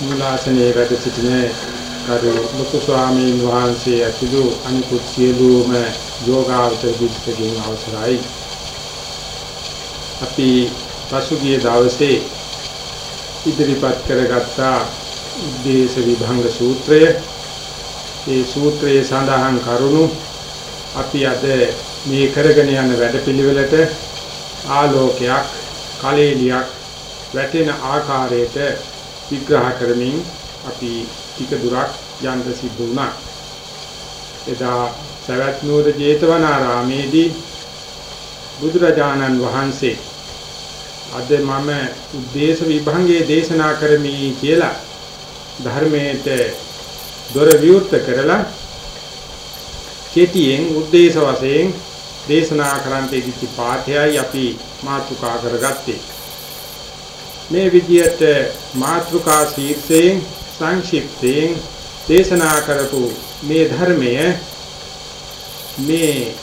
මුලාසනේ වැඩ සිටින කරු ලොකු ස්වාමීන් වහන්සේ ඇතුළු අනිකුත් සියලුම යෝගාවචර පිටකකින් අවසරයි. අපි පසුගිය දවසේ ඉදිරිපත් කරගත්ත උද්දේශ විභංග සූත්‍රය. ඒ සූත්‍රයේ සඳහන් කරුණු අපි අද මේ කරගෙන යන වැඩපිළිවෙලට ආලෝකයක් කලෙලියක් වැටෙන ආකාරයට විග්‍රහ කරමින් අපි ටික දුරක් යන්න සිදු වුණා. එදා සවැත් නුවර ජේතවනාරාමේදී බුදුරජාණන් වහන්සේ අද මම උද්දේශ විභංගයේ දේශනා කරමි කියලා ධර්මයට දොර විවෘත කරලා කෙටියෙන් උද්දේශ වශයෙන් දේශනා කරන්ට ඉදිච්ච පාඨයයි අපි මාතෘකා කරගත්තේ. මේ විදියට මාතෘකා ශීර්ෂයෙන් සංක්ෂිප්තයෙන් දේශනා කරපු මේ ධර්මය මේ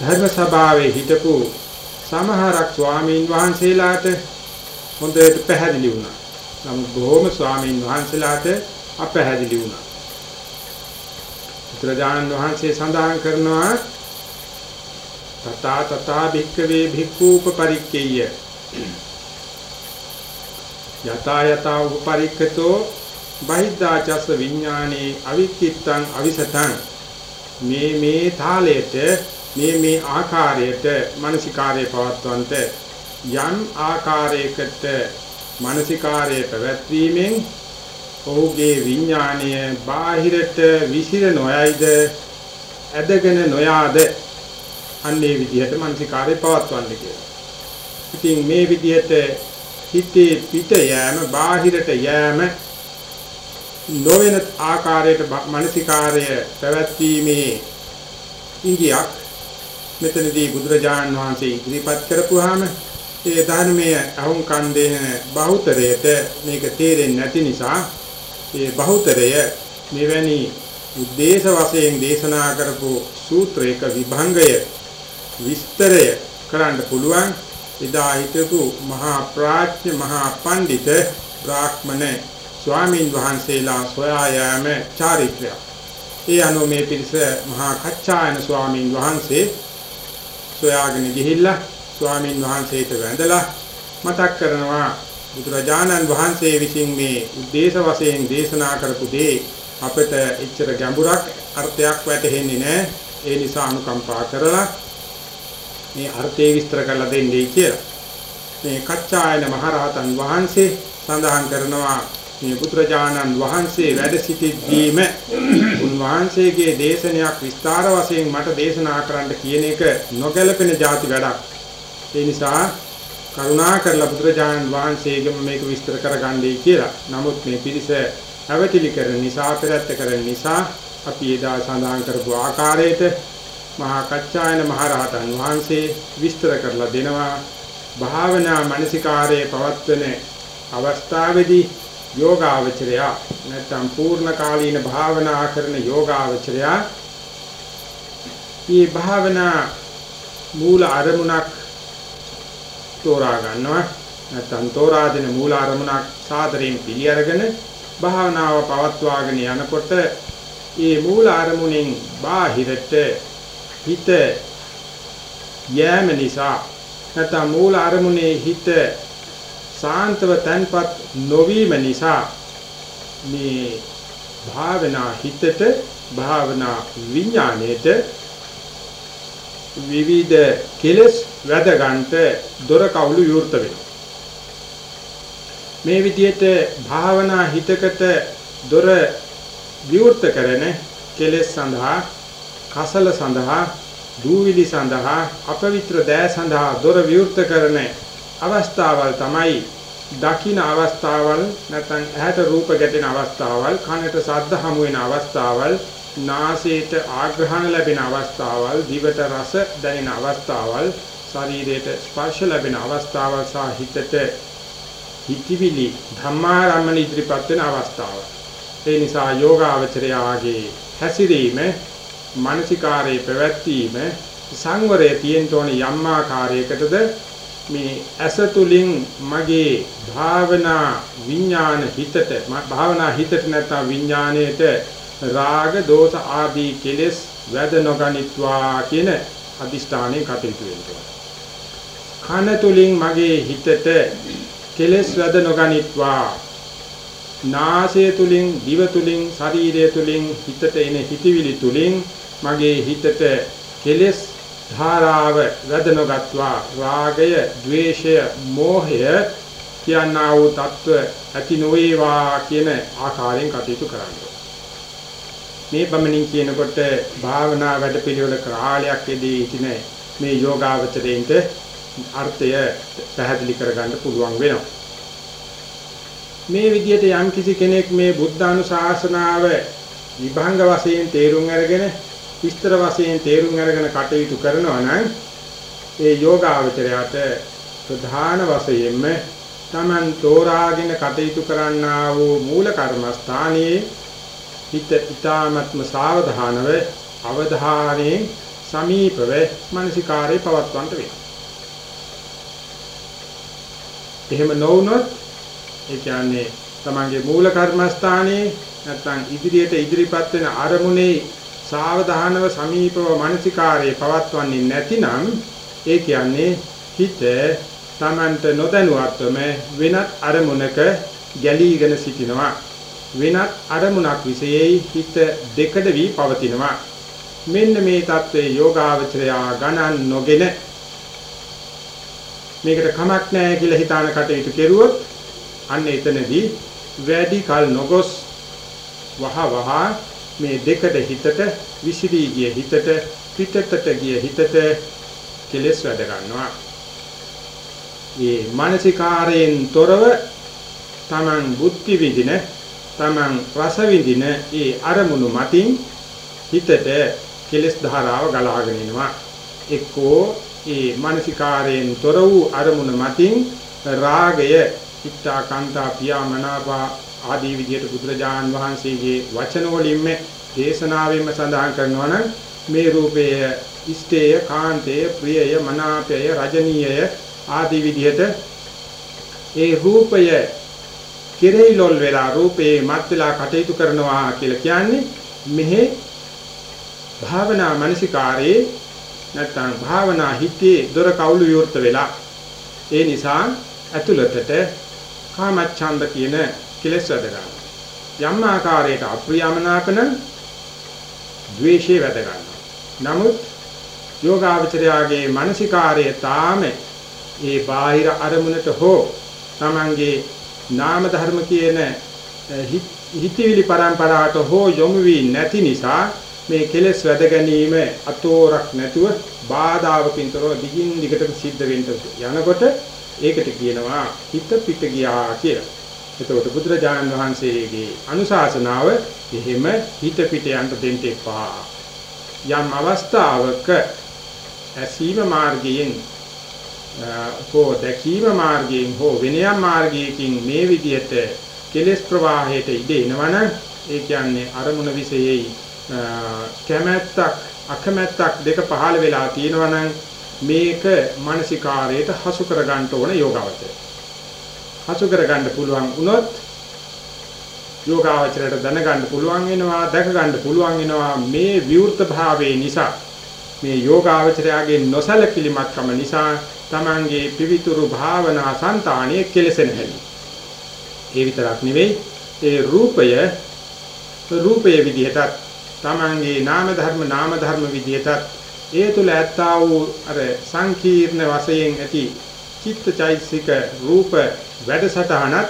ධර්ම සභාවේ හිටපු සමහරක් ස්වාමීන් වහන්සේලාට හොඳට පැහැදිලි වුණා. නමුත් බොහෝම ස්වාමීන් වහන්සේලාට අපැහැදිලි වුණා. බුදුරජාණන් වහන්සේ සඳහන් කරනවා තථා තථා භික්ඛවේ භික්ඛූප පරික්කේය යතා යතා උපරික්ඛතෝ බහිද්ධාචස්ස විඥානේ අවික්කිත්තං අවිසතං මේ මේ තාලයට මේ මේ ආකාරයට මානසිකාරය පවත්වන්ට යම් ආකාරයකට මානසිකාරය පැවැත්වීමෙන් ඔහුගේ විඥාණය බාහිරට විසිර නොයයිද ඇදගෙන නොයාද අන්නේ විදිහට මානසිකාරය පවත්වන්න කියලා. ඉතින් මේ විදිහට හිතේ පිට යෑම බාහිරට යෑම නොවන ආකාරයට මානසිකාරය පැවැත්වීමේ ඉංගියක් මෙතනදී බුදුරජාණන් වහන්සේ ඉදිරිපත් කරපුවාම ඒ ධර්මයේ අහුම්කන් දෙන බහුතරයට මේක තේරෙන්නේ නැති නිසා ඒ බහුතරය මෙවැනි උද්දේශ වශයෙන් දේශනා කරපු සූත්‍රයක විභංගය විස්තරය කරන්න පුළුවන්. එදා හිටපු මහා ප්‍රඥ මහා පඬිත බ්‍රාහ්මණ ස්වාමීන් වහන්සේලා සොයා යාම චාරිත්‍රය. ඒ අනුව මේ පිරිස මහා කච්චායන ස්වාමීන් වහන්සේ සොයාගෙන ගිහිල්ලා ස්වාමීන් වහන්සේට වැඳලා මතක් කරනවා බුදුරජාණන් වහන්සේ විසින් මේ උද්දේශ වශයෙන් දේශනා කරපු දේ අපිට එච්චර ගැඹුරක් අර්ථයක් වැටහෙන්නේ නැහැ. ඒ නිසා අනුකම්පා කරලා මේ අර්ථය විස්තර කරලා දෙන්නයි කියලා. මේ කච්චායන මහරහතන් වහන්සේ සඳහන් කරනවා මේ පුත්‍රජානන් වහන්සේ වැඩ සිටිද්දීම උන්වහන්සේගේ දේශනයක් විස්තර වශයෙන් මට දේශනා කරන්න කියන එක නොගැලපෙන જાති වැඩක්. ඒ නිසා කරුණා කරලා පුත්‍රජානන් වහන්සේගෙම මේක විස්තර කරගන්නයි කියලා. නමුත් මේ පිරිස අවතිලි කරන නිසා පෙරත්ත කරන නිසා අපි එදා සඳහන් කරපු ආකාරයට මහා කච්චායන මහරහතන් වහන්සේ විස්තර කරලා දෙනවා. භාවනා මනසිකාරයේ පවත්වන අවස්ථාවේදී යෝගාවචරය නැත්නම් පූර්ණ කාලීන භාවනා කරන යෝගාවචරය මේ භාවනා මූල අරමුණක් තෝරා ගන්නවා. නැත්නම් තෝරා දෙන මූල අරමුණක් සාදරයෙන් පිළි අරගෙන භාවනාව පවත්වාගෙන යනකොට මේ මූල අරමුණෙන් බාහිරට හිත යෑම නිසා නැත්නම් මූල අරමුණේ හිත සාන්තව තන්පත් නොවීම නිසා මේ භාවනා හිතට භාවනා විඥාණයට විවිධ කෙලස් වැද ගන්නට දොර කවුළු විවෘත වෙනවා. මේ විදිහට භාවනා හිතකට දොර විවෘත කරන කෙලස් සඳහා කසල සඳහා දූවිලි සඳහා අපවිත්‍ර දෑ සඳහා දොර විවෘත කරන අවස්ථාවල් තමයි දකින්න අවස්ථාවල් නැත්නම් ඇහැට රූප ගැටෙන අවස්ථාවල් කනට ශබ්ද හමු වෙන අවස්ථාවල් නාසයට ආග්‍රහණ ලැබෙන අවස්ථාවල් දිවට රස දැනෙන අවස්ථාවල් ශරීරයට ස්පර්ශ ලැබෙන අවස්ථාවල් සහ හිතට හිතවිලි ධම්මාරම්මන ඉදිරිපත් වෙන අවස්ථාවල්. ඒ නිසා යෝගාවචරයාගේ හැසිරීම මානසිකාරයේ පැවැත්වීම සංවරයේ තියෙන තෝන යම් ආකාරයකටද මේ ඇස තුලින් මගේ භාවනා විඥාන හිතට භාවනා හිතට නැත්නම් විඥාණයට රාග දෝෂ ආදී කෙලෙස් වැද නොගනිත්වා කියන අදිෂ්ඨානයෙන් කටයුතු වෙනවා. කන තුලින් මගේ හිතට කෙලෙස් වැද නොගනිත්වා නාසය තුලින් දිව තුලින් ශරීරය තුලින් හිතට එන හිතවිලි තුලින් මගේ හිතට කෙලෙස් ධාරාව වැද නොගත්වා රාගය, ద్వේෂය, මෝහය කියනා වූ తত্ত্ব ඇති නොවේවා කියන ආකාරයෙන් කටයුතු කරන්න. මේ බමණින් කියනකොට භාවනා වැඩපිළිවෙල කාලයක් යෙදී සිටින මේ යෝගාවචරයෙන්ට අර්ථය පැහැදිලි කරගන්න පුළුවන් වෙනවා. මේ විදිහට යම් කිසි කෙනෙක් මේ බුද්ධ අනුශාසනාව විභංග වශයෙන් තේරුම් අරගෙන විස්තර වශයෙන් තේරුම් අරගෙන කටයුතු කරනවා නම් ඒ යෝගාවචරයට ප්‍රධාන වශයෙන්ම Taman තෝරාගෙන කටයුතු කරන්නා වූ මූල කර්මස්ථානයේ හිත ඊ타ත්ම සාවධානව අවධානයෙන් සමීපව මානසිකාරේ පවත්වන්නට වෙනවා. එහෙම නොවුනොත් ඒ කියන්නේ තමන්ගේ මූල කර්මස්ථානයේ නැත්නම් ඉදිරියට ඉදිරිපත් වෙන අරමුණේ සාවධානව සමීපව මානසිකාරයේ පවත්වන්නේ නැතිනම් ඒ කියන්නේ හිත තමන්ට නොදැනුවත්වම වෙනත් අරමුණක ගැලීගෙන සිටිනවා වෙනත් අරමුණක් විශේෂයි හිත දෙකඩ වී පවතිනවා. මෙන්න මේ தત્ත්වයේ යෝගාවචරයා ගණන් නොගෙන මේකට කමක් නැහැ කියලා හිතාන කටයුතු කෙරුවොත් අන්න එතනදී වැඩි කල නොගොස් වහ වහ මේ දෙකඩ හිතට විසිරී ගිය හිතට පිටතට ගිය හිතට කෙලස් වැඩ ගන්නවා. මේ මානසිකාරයෙන් තොරව Taman බුද්ධි විදින Taman රස විඳින ඒ අරමුණු මතින් හිතට කෙලස් ධාරාව ගලාගෙන එනවා එක්කෝ ඒ මානසිකාරයෙන් තොර වූ අරමුණ මතින් රාගය ඉත්තා කාන්තා පියාමනාපා ආදී විදිහට බුදුරජාන් වහන්සේගේ වචන වලින්ම දේශනාවෙන්ම සඳහන් කරනවා නම් මේ රූපය ඉෂ්ඨේය කාන්තේය ප්‍රියය මනාපය රජනීයය ආදී විදිහට ඒ රූපය කෙරෙහි ලොල් වෙලා රූපේ මත් වෙලා කටයුතු කරනවා කියලා කියන්නේ මෙහි භාවනා මනසිකාරේ නැත්නම් භාවනා හිතේ දොර කවුළු විවෘත වෙලා ඒ නිසා ඇතුළතට කාමච්ඡන්ද කියන කෙලෙස් වැඩ ගන්නවා යම් ආකාරයකට අප්‍රියමනාපන ද්වේෂය වැඩ ගන්නවා නමුත් යෝගාවචරයාගේ මානසිකාරය තාම ඒ බාහිර අරමුණට හෝ තමන්ගේ නාම ධර්ම කියන හිතවිලි පරම්පරාවට හෝ යොමු වී නැති නිසා මේ කෙලෙස් වැද ගැනීම අතෝරක් නැතුව බාධාවකින් තොරව දිගින් දිගටම සිද්ධ වෙන්න යනකොට ඒකට කියනවා හිත පිට ගියා කියලා. එතකොට බුදුරජාණන් වහන්සේගේ අනුශාසනාව එහෙම හිත පිට යන්න දෙන්න එපා. යම් අවස්ථාවක ඇසීම මාර්ගයෙන් හෝ දැකීම මාර්ගයෙන් හෝ වෙනයම් මාර්ගයකින් මේ විදිහට කෙලෙස් ප්‍රවාහයට ඉඳ එනවනම් ඒ කියන්නේ අරමුණ විශේෂයි කැමැත්තක් අකමැත්තක් දෙක පහළ වෙලා තියෙනවනම් මේක මානසිකාරයට හසු කර ගන්න ඕන යෝගාවචරය. හසු කර ගන්න පුළුවන් වුණොත් යෝගාවචරයට දැනගන්න පුළුවන් වෙනවා දැක ගන්න පුළුවන් වෙනවා මේ විවෘත භාවයේ නිසා මේ යෝගාවචරයාගේ නොසලකිලිමත්කම නිසා තමන්ගේ පිවිතුරු භාවනා సంతාණිය කෙලසෙන හැටි. ඒ විතරක් නෙවෙයි ඒ රූපය රූපයේ විදිහටත් තමන්ගේ නාම ධර්ම නාම ධර්ම විදිහටත් ඒ තුල ඇත්තා වූ අර සංකීර්ණ වශයෙන් ඇති චිත්තචෛසික රූප වැඩසටහනත්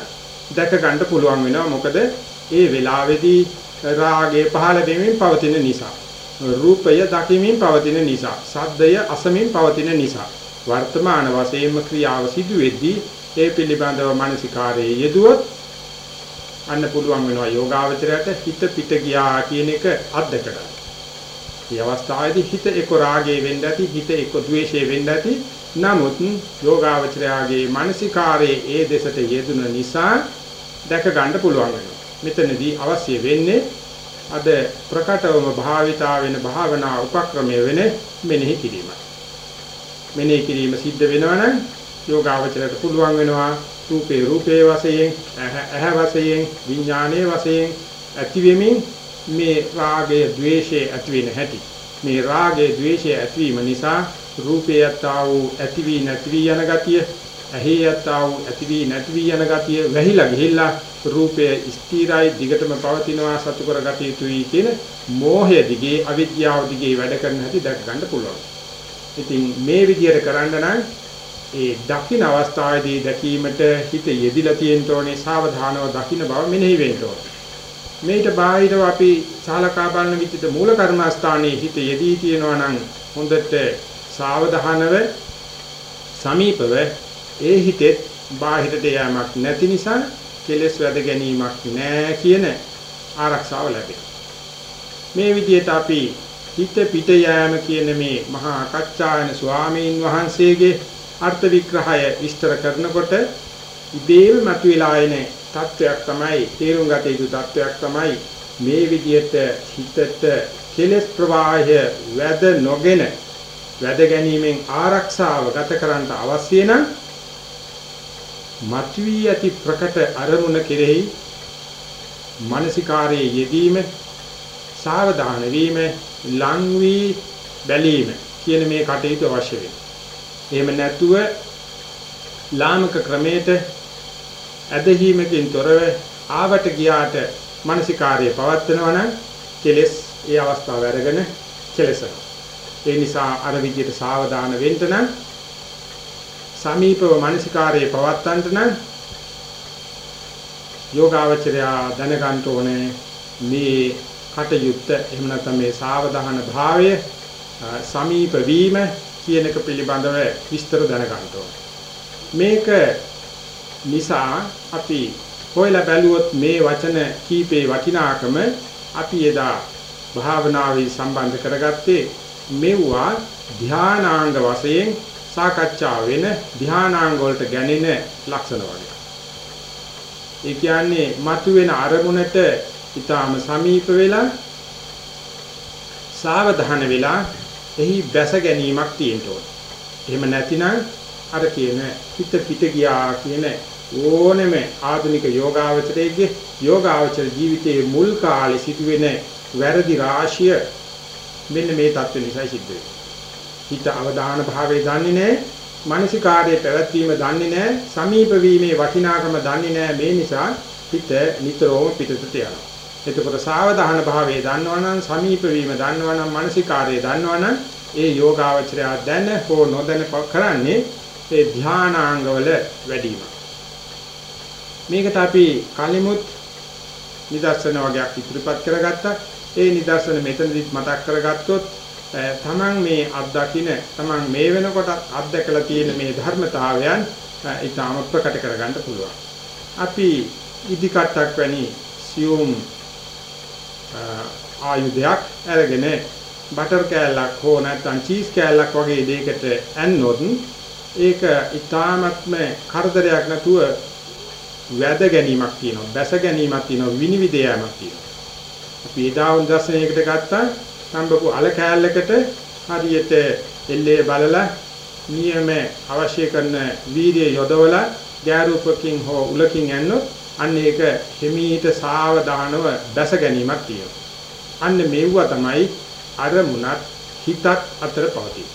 දැක ගන්න පුළුවන් වෙනවා මොකද ඒ වෙලාවේදී රාගය පහළ වෙමින් පවතින නිසා රූපය දකිමින් පවතින නිසා සද්දය අසමින් පවතින නිසා වර්තමාන වශයෙන්ම ක්‍රියාව සිදු වෙද්දී ඒ පිළිබඳව මානසිකාරයේ යෙදුවොත් අන්න පුළුවන් වෙනවා යෝගාවචරයට හිත පිට ගියා කියන එක අත්දක ගන්න. මේ අවස්ථාවේදී හිත එක්ක රාගයේ වෙන්න ඇති හිත එක්ක ද්වේෂයේ වෙන්න ඇති නමුත් යෝගාවචරයාගේ මානසිකාරයේ ඒ දෙසට යෙදුන නිසා දැක ගන්න පුළුවන් මෙතනදී අවශ්‍ය වෙන්නේ අද ප්‍රකටවම භාවිතා වෙන භාවනා උපක්‍රමය වෙන මෙනෙහි කිරීම. මෙනෙහි කිරීම සිද්ධ වෙනවනම් යෝගාවචරයට පුළුවන් වෙනවා රූපේ රූපේ වශයෙන් ඇහ වශයෙන් විඥානයේ වශයෙන් ඇති වෙමින් මේ රාගය ద్వේෂය ඇති වෙන හැටි. මේ රාගය ద్వේෂය ඇතිවීම නිසා රූපේ යත්තා වූ ඇති වී නැති වී යන ගතිය ඇහි යත්තා වූ ඇති වී නැති වී යන ගතිය වැහිලා ගිහිල්ලා රූපය ස්ථිරයි දිගටම පවතිනවා සතු කරගatiya යුතුයි කියන මෝහය දිගේ අවිද්‍යාව දිගේ වැඩ කරන හැටි දැක ගන්න පුළුවන්. ඉතින් මේ විදිහට කරන්න නම් ඒ දකින්න අවස්ථාවේදී දැකීමට හිත යෙදිලා තියෙන්න ඕනේ සාවධානව දකින්න බව මෙනෙහි වෙන්න ඕනේ. මේට බාහිරව අපි සාලකා බලන විදිහට මූල කර්මස්ථානයේ හිත යෙදී තියෙනවා නම් හොඳට සාවධානව සමීපව ඒ හිතෙත් බාහිරට යෑමක් නැති නිසා කෙලෙස් වැද ගැනීමක් නැහැ කියන ආරක්ෂාව ලැබෙනවා. මේ විදිහට අපි හිත පිට යෑම කියන මේ මහා අකච්ඡායන ස්වාමීන් වහන්සේගේ අර්ථ විග්‍රහය විස්තර කරනකොට ඉබේම මතුවලා එන තත්වයක් තමයි තේරුම් ගත යුතු තත්වයක් තමයි මේ විදිහට හිතට කෙලස් ප්‍රවාහය වැද නොගෙන වැද ගැනීමෙන් ආරක්ෂාව ගත කරන්න අවශ්‍ය නම් මතුවී ඇති ප්‍රකට අරමුණ කෙරෙහි මානසිකාරයේ යෙදීම සාවධාන වීම ලං වී බැලීම කියන මේ කටයුතු අවශ්‍ය වෙනවා එහෙම නැතුව ලාමක ක්‍රමයට ඇදහිීමකින් තොරව ආවට ගියාට මානසිකාර්යය පවත්වනවා නම් කෙලස් ඒ අවස්ථාව අරගෙන කෙලසනවා. ඒ නිසා අර විදියට සාවධාන වෙන්න නම් සමීපව මානසිකාර්යය පවත්වන්නට නම් යෝගාවචරය දැනගන්න ඕනේ. මේ කටයුත්ත එහෙම නැත්නම් මේ සාවධාන භාවය සමීප වීම කියන එක පිළිබඳව විස්තර දැනගන්න මේක නිසා අපි හොයලා බැලුවොත් මේ වචන කීපේ වටිනාකම අපි එදා භාවනාවේ සම්බන්ධ කරගත්තේ මෙවුවා ධානාංග වශයෙන් සාකච්ඡා වෙන ධානාංග වලට ගැනෙන ලක්ෂණ වගේ. ඒ කියන්නේ මතුවෙන අරමුණට ඊටාම සමීප වෙලා සාවධාන වෙලා එහි බැස ගැනීමක් තියෙන්න ඕනේ. එහෙම නැතිනම් අර කියන හිත පිට ගියා කියන ඕනෙම ආධුනික යෝගාවචරයේ යෝගාවචර ජීවිතයේ මුල් කාලේ සිදුවෙන වැරදි රාශිය මෙන්න මේ தත්ත්ව නිසා සිද්ධ වෙනවා. හිත අවධාන භාවයේ දන්නේ නැහැ, මානසිකාර්යයේ පැවැත්වීම දන්නේ නැහැ, සමීප වීමේ වටිනාකම දන්නේ නැහැ. මේ නිසා හිත නිතරම පිටතට යනවා. එතකොට සාවධාන භාවයේ දන්නවනම් සමීප වීම දන්නවනම් මානසිකාරයේ දන්නවනම් ඒ යෝගාවචරය දැන හෝ නොදැන කරන්නේ ඒ ධානාංගවල වැඩිම. මේකට අපි කලිමුත් නිදර්ශන වගේක් ඉදිරිපත් කරගත්තා. ඒ නිදර්ශන මෙතනදිත් මතක් කරගත්තොත් තමන් මේ අත්දකින්න තමන් මේ වෙනකොට අත්දකලා තියෙන මේ ධර්මතාවයන් ඊටාම ප්‍රකට කරගන්න පුළුවන්. අපි ඉදිකටක් වැනි සියුම් ආයුධයක් අරගෙන බටර් කෑල්ලක් හෝ නැත්නම් චීස් කෑල්ලක් වගේ දෙයකට ඇන්නොත් ඒක ඊටාත්ම කරදරයක් නැතුව වැද ගැනීමක් තියෙනවා බැස ගැනීමක් තියෙනවා විනිවිද යෑමක් තියෙනවා අපි එදා උදැසනයකට ගත්තා සම්බපු අල කෑල්ලකට හරියට එල්ලේ බලලා නියම අවශ්‍ය කරන වීර්ය යොදවලා ගෑරූපකින් හෝ උලකින් ඇන්නොත් අන්න ඒක හිමීට සාවධානව දැස ගැනීමක් තියෙනවා. අන්න මෙව්වා තමයි අරමුණත් හිතත් අතර පවතී.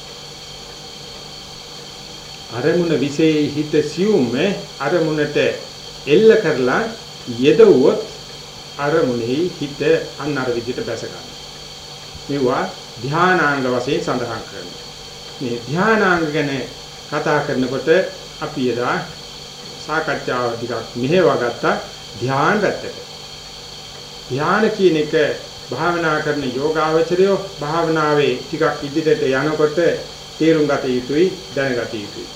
අරමුණ විශේෂ හිත සියුම්ේ අරමුණට එල්ල කරලා යෙදුවොත් අරමුණෙහි හිත අන්න අර විදිහට බැස ගන්නවා. මේවා ධානාංග වශයෙන් සඳහන් කරනවා. මේ ධානාංග ගැන කතා කරනකොට අපි එදා සාකච්ඡාව ටිකක් මෙහෙවා ගත්තා ධ්‍යාන පැත්තට. ධ්‍යාන කියන එක භාවනා කරන යෝගාවචරයෝ භාවනාවේ ටිකක් ඉදිරියට යනකොට තේරුම් ගත යුතුයි දැනගත යුතුයි.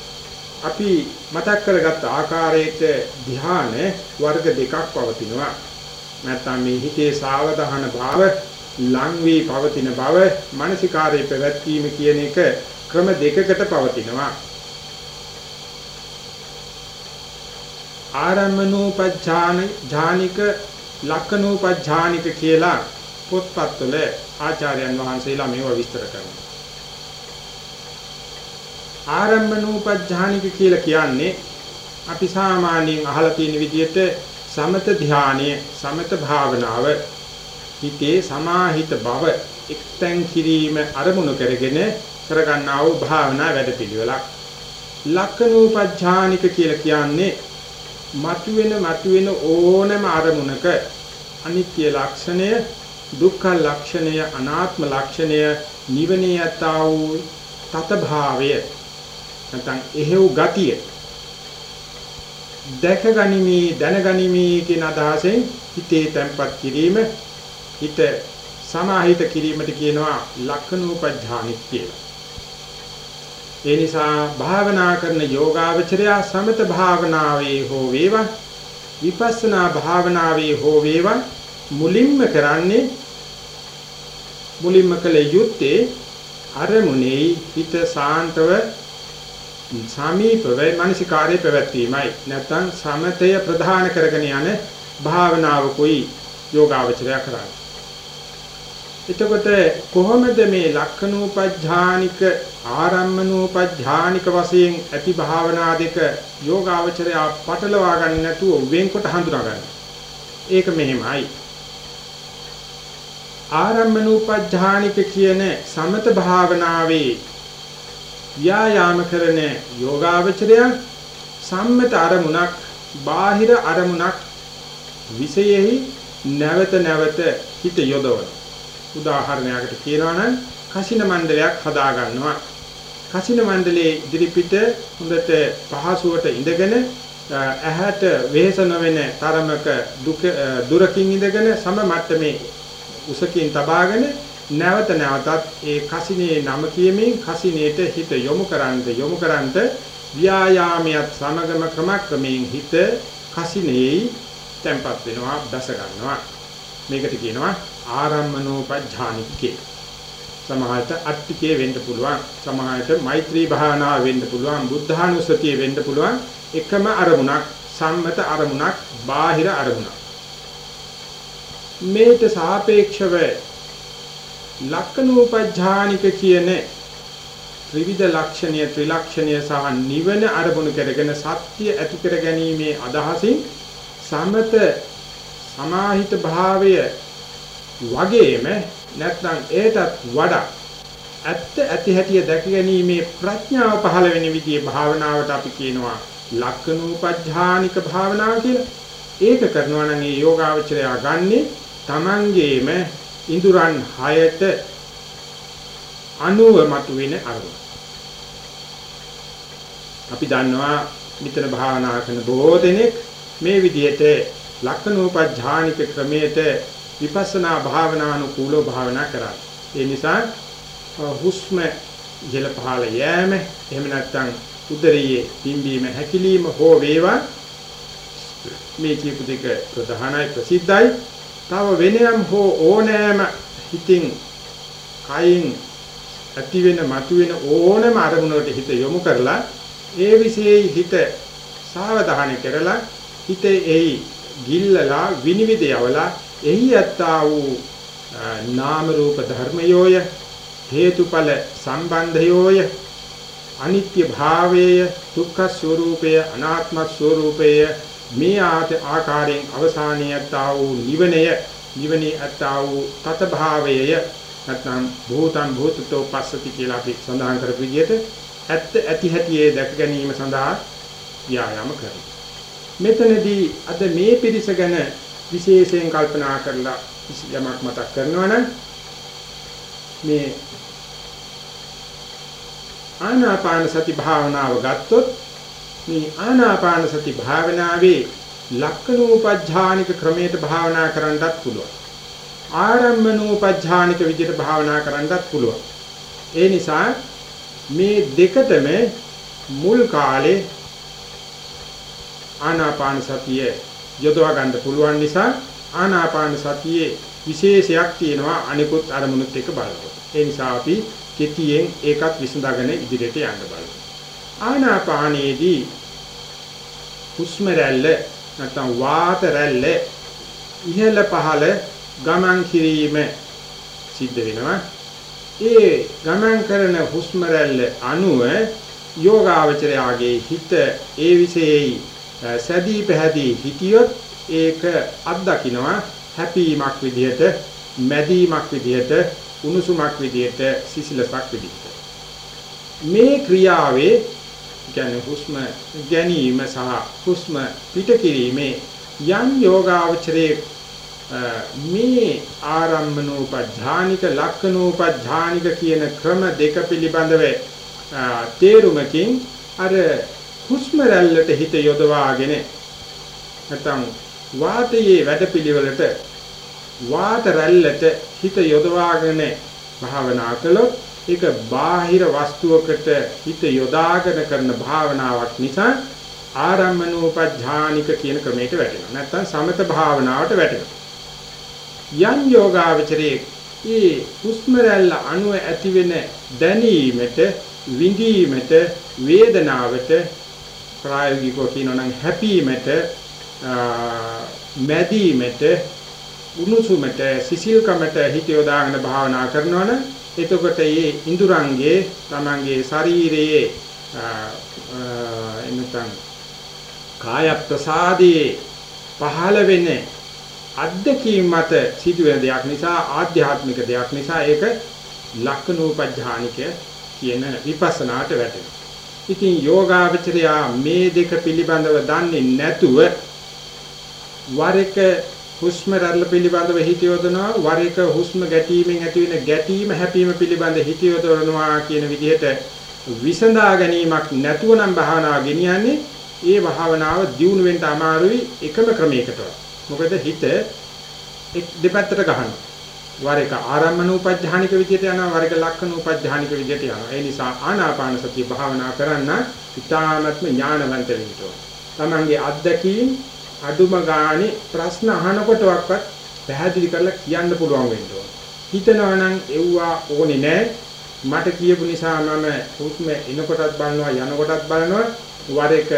අපි මතක් කරගත් ආකාරයට ධ්‍යාන වර්ග දෙකක් පවතිනවා. නැත්නම් මේ හිතේ සාවධාන භාව ලං වී පවතින බව මානසිකාරයේ පැවැත්වීම කියන එක ක්‍රම දෙකකට පවතිනවා. ආරම්මනෝපඥාන ඥානික ලක්කනෝපඥානික කියලා පොත්පත්වල ආචාර්යයන් වහන්සේලා මේවා විස්තර කරනවා. ආරම්මනෝපඥානික කියලා කියන්නේ අපි සාමාන්‍යයෙන් අහලා තියෙන විදිහට සමත ධානය සමත භාවනාව හිතේ සමාහිත බව එක්තෙන් කිරීම අරමුණු කරගෙන කරගන්නා වූ භාවනා වැඩපිළිවෙලක්. ලක්කනෝපඥානික කියලා කියන්නේ මතුවෙන මතුවෙන ඕනෑම අරමුණක අනිත්‍ය ලක්ෂණය දුක්ඛ ලක්ෂණය අනාත්ම ලක්ෂණය නිවනේ යතා වූ තත භාවය නැත්නම් එහෙව් ගතිය. දැකගනිමි දැනගනිමි කියන අදහසෙන් හිතේ තැම්පත් කිරීම හිත සමාහිත කිරීමට කියනවා ලක්ෂණෝපඥානික් කියලා. ඒ නිසා භාවනා කරන යෝගාවචරය සමත භාවනාවේ හෝ වේවා විපස්සනා භාවනාවේ හෝ වේවා මුලින්ම කරන්නේ මුලින්ම කළ යුත්තේ අරමුණේ හිත සාන්තව සමීපව මානසිකාරයේ පැවැත්වීමයි නැත්නම් සමතය ප්‍රධාන කරගෙන යන භාවනාවකුයි යෝගාවචරය කරන්නේ. එතකොට කොහොමද මේ ලක්ෂණෝපඥානික ආරම්මනෝපඥානික වශයෙන් ඇති භාවනා දෙක යෝගාවචරය පටලවා ගන්න නැතුව වෙන්කොට හඳුනා ගන්න. ඒක මෙහෙමයි. ආරම්මනෝපඥානික කියන සමත භාවනාවේ ව්‍යායාම කරන යෝගාවචරය සම්මත අරමුණක් බාහිර අරමුණක් විශේෂෙහි නැවත නැවත හිත යොදවන. උදාහරණයකට කියනවා නම් කසින මණ්ඩලයක් හදා ගන්නවා කසින මණ්ඩලයේ ඉදිරිපිට හොඳට පහසුවට ඉඳගෙන ඇහැට වෙහෙස නොවන තරමක දුරකින් ඉඳගෙන සම මට්ටමේ උසකින් තබාගෙන නැවත නැවතත් ඒ කසිනේ නම කියමින් කසිනේට හිත යොමු කරන්ද යොමු කරන්ද ව්‍යායාමයක් සමගම ක්‍රමක්‍රමයෙන් හිත කසිනේ තැම්පත් වෙනවා දැස ගන්නවා. මේකට කියනවා ආරම්මනෝපඥානික කියලා. සමහරට අට්ටිකේ වෙන්න පුළුවන්. සමහරට මෛත්‍රී භාවනාව වෙන්න පුළුවන්. බුද්ධානුස්සතිය වෙන්න පුළුවන්. එකම අරමුණක් සම්මත අරමුණක් බාහිර අරමුණක්. මේට සාපේක්ෂව ලක්කනෝපඥානික කියන ත්‍රිවිධ ලක්ෂණීය ත්‍රිලක්ෂණීය සහ නිවන අරමුණු කරගෙන සත්‍ය ඇති කර ගැනීමේ අදහසින් සමත සමාහිත භාවය වගේම නැත්නම් ඒටත් වඩා ඇත්ත ඇති හැටිය දැක ගැනීමේ ප්‍රඥාව පහළ වෙන විදිහේ භාවනාවට අපි කියනවා ලක්කනෝපඥානික භාවනාව කියලා. ඒක කරනවා නම් ඒ යෝගාවචරය ගන්නේ Tamangeema ඉඳුරන් 6ට අනුව මතුවෙන අරමුණ. අපි දන්නවා මෙතන භාවනා කරන බොහෝ දෙනෙක් මේ විදිහට ලක්ෂණෝපඥානික ක්‍රමයට විපස්සනා භාවනානුකූලව භාවනා කරා. ඒ නිසා හුස්ම ජල පහළ යෑම එහෙම නැත්නම් උදරයේ පිම්බීම හැකිලිම හෝ වේවා මේ කියපු දෙක ප්‍රධානයි ප්‍රසිද්ධයි තව වෙනයම් හෝ ඕනෑම හිතින් කයින් ඇති වෙන මතුවෙන ඕනෑම අරමුණකට හිත යොමු කරලා ඒ විශේෂයි හිත සාවධානය කරලා හිතේ එයි ගිල්ලලා විනිවිද යවලා එහි යත්තා වූ නාම රූප ධර්මයෝය හේතුඵල සම්බන්ධයෝය අනිත්‍ය භාවයය දුක්ඛ ස්වરૂපය අනාත්ම ස්වરૂපය මේ ආකාරයෙන් අවසානයේ ඇත්තා වූ නිවනය නිවනේ ඇත්තා වූ තත භාවයය නැත්නම් භූතං භූතතෝ පස්සති කියලා අපි සඳහන් කරපු විදිහට ඇත්ත ඇති හැටියේ දැක ගැනීම සඳහා ව්‍යායාම කරනවා. මෙතනදී අද මේ පිරිස ගැන විශේෂයෙන් කල්පනා කරලා යමක් මතක් කරනවා නම් මේ ආනාපාන සති භාවනාව ගත්තොත් මේ ආනාපාන සති භාවනාවේ ලක්කනෝපඥානික ක්‍රමයට භාවනා කරන්නත් පුළුවන්. ආරම්මනෝපඥානික විදිහට භාවනා කරන්නත් පුළුවන්. ඒ නිසා මේ දෙකතම මුල් කාලේ ආනාපාන සතිය යොදවා ගන්න පුළුවන් නිසා ආනාපාන සතියේ විශේෂයක් තියෙනවා අනිකුත් අරමුණුත් එක්ක බලනකොට. ඒ නිසා අපි කෙටියෙන් ඒකත් විසඳගෙන ඉදිරියට යන්න බලමු. ආනාපානයේදී හුස්ම රැල්ල නැත්නම් වාත රැල්ල ඉහළ පහළ ගමන් කිරීම සිද්ධ වෙනවා. ඒ ගමන් කරන හුස්ම රැල්ල අනුව යෝගාවචරයාගේ හිත ඒ විශේෂයි සැදී පැහැදී හිටියොත් ඒක අත්දකින්නවා හැපීමක් විදිහට මැදීමක් විදිහට උණුසුමක් විදිහට සිසිලසක් විදිහට මේ ක්‍රියාවේ කියන්නේ හුස්ම ගැනීම සහ හුස්ම පිට කිරීමේ යම් යෝගාවචරයේ මේ ආරම්මනෝපඥානික ලක්කනෝපඥානික කියන ක්‍රම දෙක පිළිබඳව තේරුමකින් අර හුස්ම රැල්ලට හිත යොදවාගෙන නැත්නම් වාතයේ වැඩපිළිවෙලට වාත රැල්ලට හිත යොදවාගෙන භාවනා කළොත් ඒක බාහිර වස්තුවකට හිත යොදාගෙන කරන භාවනාවක් නිසා ආරම්මනෝපඥානික කියන ක්‍රමයට වැටෙනවා. නැත්තම් සමත භාවනාවට වැටෙනවා. යම් යෝගාවචරයේ ඒ හුස්ම රැල්ල අණුව ඇතිවෙන දැනීමට විඳීමට වේදනාවට ප්‍රායෝගිකව කියනවා නම් හැපීමට මැදීමට උණුසුමට සිසිල්කමට හිත යොදාගෙන භාවනා කරනවනේ එතකොට මේ ඉඳුරංගේ තමන්ගේ ශරීරයේ එනතන් කාය ප්‍රසාදී පහළ වෙන්නේ අද්දකීම් මත සිදුවෙන දෙයක් නිසා ආධ්‍යාත්මික දෙයක් නිසා ඒක ලක්කනෝපඥානික කියන විපස්සනාට වැටෙනවා. ඉතින් යෝගාවචරයා මේ දෙක පිළිබඳව දන්නේ නැතුව වර එක හුස්ම රැල්ල පිළිබඳව හිත යොදනවා වර එක හුස්ම ගැටීමෙන් ඇති වෙන ගැටීම හැපීම පිළිබඳ හිත යොදවනවා කියන විදිහට විසඳා ගැනීමක් නැතුව නම් භාවනාව ගෙනියන්නේ ඒ භාවනාව දියුණු වෙන්න අමාරුයි එකම ක්‍රමයකට. මොකද හිත දෙපැත්තට ගහනවා. වර එක ආරම්මන උපඥානික විදිහට යනවා වර එක ලක්ෂණ උපඥානික විදිහට යනවා. ඒ නිසා ආනාපාන සතිය භාවනා කරන්න ඉතාමත්ම ඥානවන්ත වෙන්න ඕන. තමන්ගේ අත්දැකීම් අඩුම ගානේ ප්‍රශ්න අහනකොටවත් පැහැදිලි කරලා කියන්න පුළුවන් වෙන්න ඕන. හිතනවා නම් එව්වා ඕනේ නැහැ. මට කියපු නිසා මම හුස්ම එනකොටත් බලනවා යනකොටත් බලනවා වර එක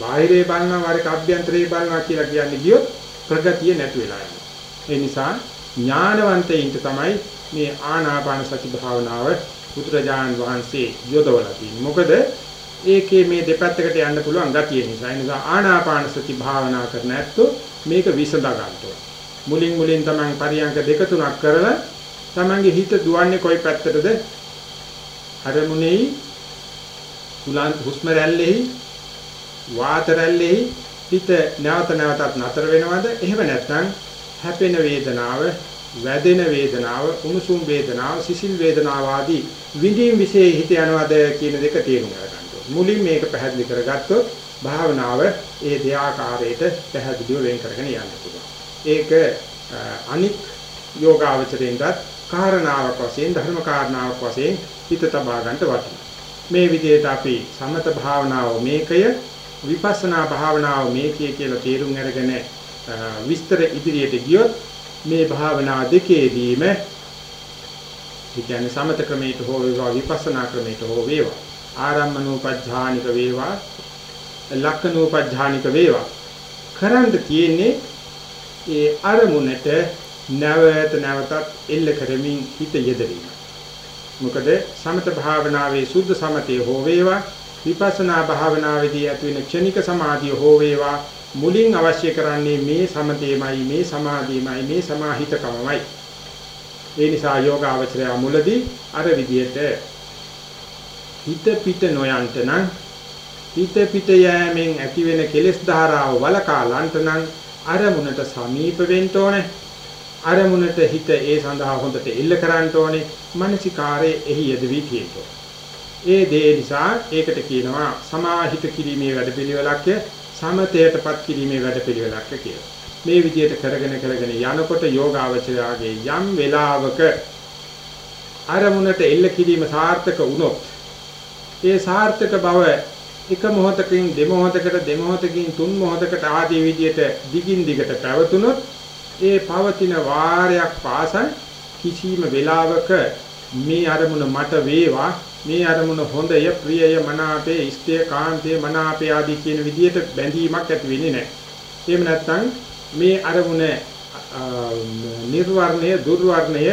බාහිරේ බලනවා වර එක අභ්‍යන්තරේ බලනවා කියලා කියන්නේ ගියොත් ප්‍රගතිය නැතු වෙලා යනවා. ඒ නිසා ඥානවන්තයින්ට තමයි මේ ආනාපාන සති භාවනාව පුත්‍රජාන් වහන්සේ යොදවලා තියෙන්නේ. මොකද ඒකේ මේ දෙපැත්තකට යන්න පුළුවන් ගතිය නිසා. ඒ නිසා ආනාපාන සති භාවනා කරන ඇත්තෝ මේක විසඳා ගන්නවා. මුලින් මුලින් තමයි පරියන්ක දෙක තුනක් කරලා තමන්ගේ හිත දුවන්නේ කොයි පැත්තටද? අරමුණෙහි උලන් හුස්ම රැල්ලෙහි වාත රැල්ලෙහි හිත නැවත නැවතත් නතර වෙනවද? එහෙම නැත්නම් හැපෙන වේදනාව, වැදෙන වේදනාව, උණුසුම් වේදනාව, සිසිල් වේදනාව ආදී විඳින් විශේෂ හිත යනවද කියන දෙක තේරුම් ගන්න මුලින් මේක පැහැදිලි කරගත්තොත් භාවනාව ඒ දෙආකාරයට පැහැදිලිව වෙන් කරගෙන යන්න පුළුවන්. ඒක අනික් යෝගාවචරයෙන්වත් කාරණාවක් වශයෙන් ධර්ම කාරණාවක් වශයෙන් හිත තබා ගන්නට වටිනවා. මේ විදිහට අපි සමත භාවනාව මේකය විපස්සනා භාවනාව මේකය කියලා තේරුම් අරගෙන විස්තර ඉදිරියට ගියොත් මේ භාවනා දෙකේදීම ඒ කියන්නේ සමත ක්‍රමයට හෝ වේවා විපස්සනා ක්‍රමයට හෝ වේවා ආරම්මනෝපඥානික වේවා ලක්කනෝපඥානික වේවා කරන්න තියෙන්නේ ඒ අරමුණට නැවත නැවතත් එල්ල කරමින් හිත යෙදවීම. මොකද සමත භාවනාවේ සුද්ධ සමතේ හෝ වේවා විපස්සනා භාවනාවේදී ඇති වෙන ක්ෂණික සමාධිය හෝ වේවා මුලින් අවශ්‍ය කරන්නේ මේ සමතේමයි මේ සමාධියමයි මේ සමාහිතකමයි. ඒ නිසා යෝග අවචරය මුලදී අර විදියට හිත පිට නොයන්ට නම් හිත පිට යෑමෙන් ඇතිවෙන කෙලෙස් ධාරාව වලකා ලන්ට නම් අරමුණට සමීප වෙන්න ඕනේ අරමුණට හිත ඒ සඳහා හොඳට එල්ල කරන්න ඕනේ මානසිකාරයේ එහි යෙදවි තියෙන්න ඒ දේ නිසා ඒකට කියනවා සමාහිත කිරීමේ වැඩපිළිවෙලක් සමතයටපත් කිරීමේ වැඩපිළිවෙලක් කියලා. මේ විදිහට කරගෙන කරගෙන යනකොට යෝගාවචරයාගේ යම් වෙලාවක අරමුණට එල්ල කිරීම සාර්ථක වුණොත් ඒ සාර්ථක බව එක මොහොතකින් දෙමොහොතකට දෙමොහොතකින් තුන් මොහොතකට ආදී විදියට දිගින් දිගට පැවතුනොත් ඒ පවතින වාරයක් පාසල් කිසිම වෙලාවක මේ අරමුණ මට වේවා මේ අරමුණ හොඳය ප්‍රියය මනාපේ ඉෂ්ටය කාන්තේ මනාපේ ආදී කියන විදියට බැඳීමක් ඇති වෙන්නේ නැහැ. එහෙම නැත්නම් මේ අරමුණ නිර්වර්ණය දුර්වර්ණය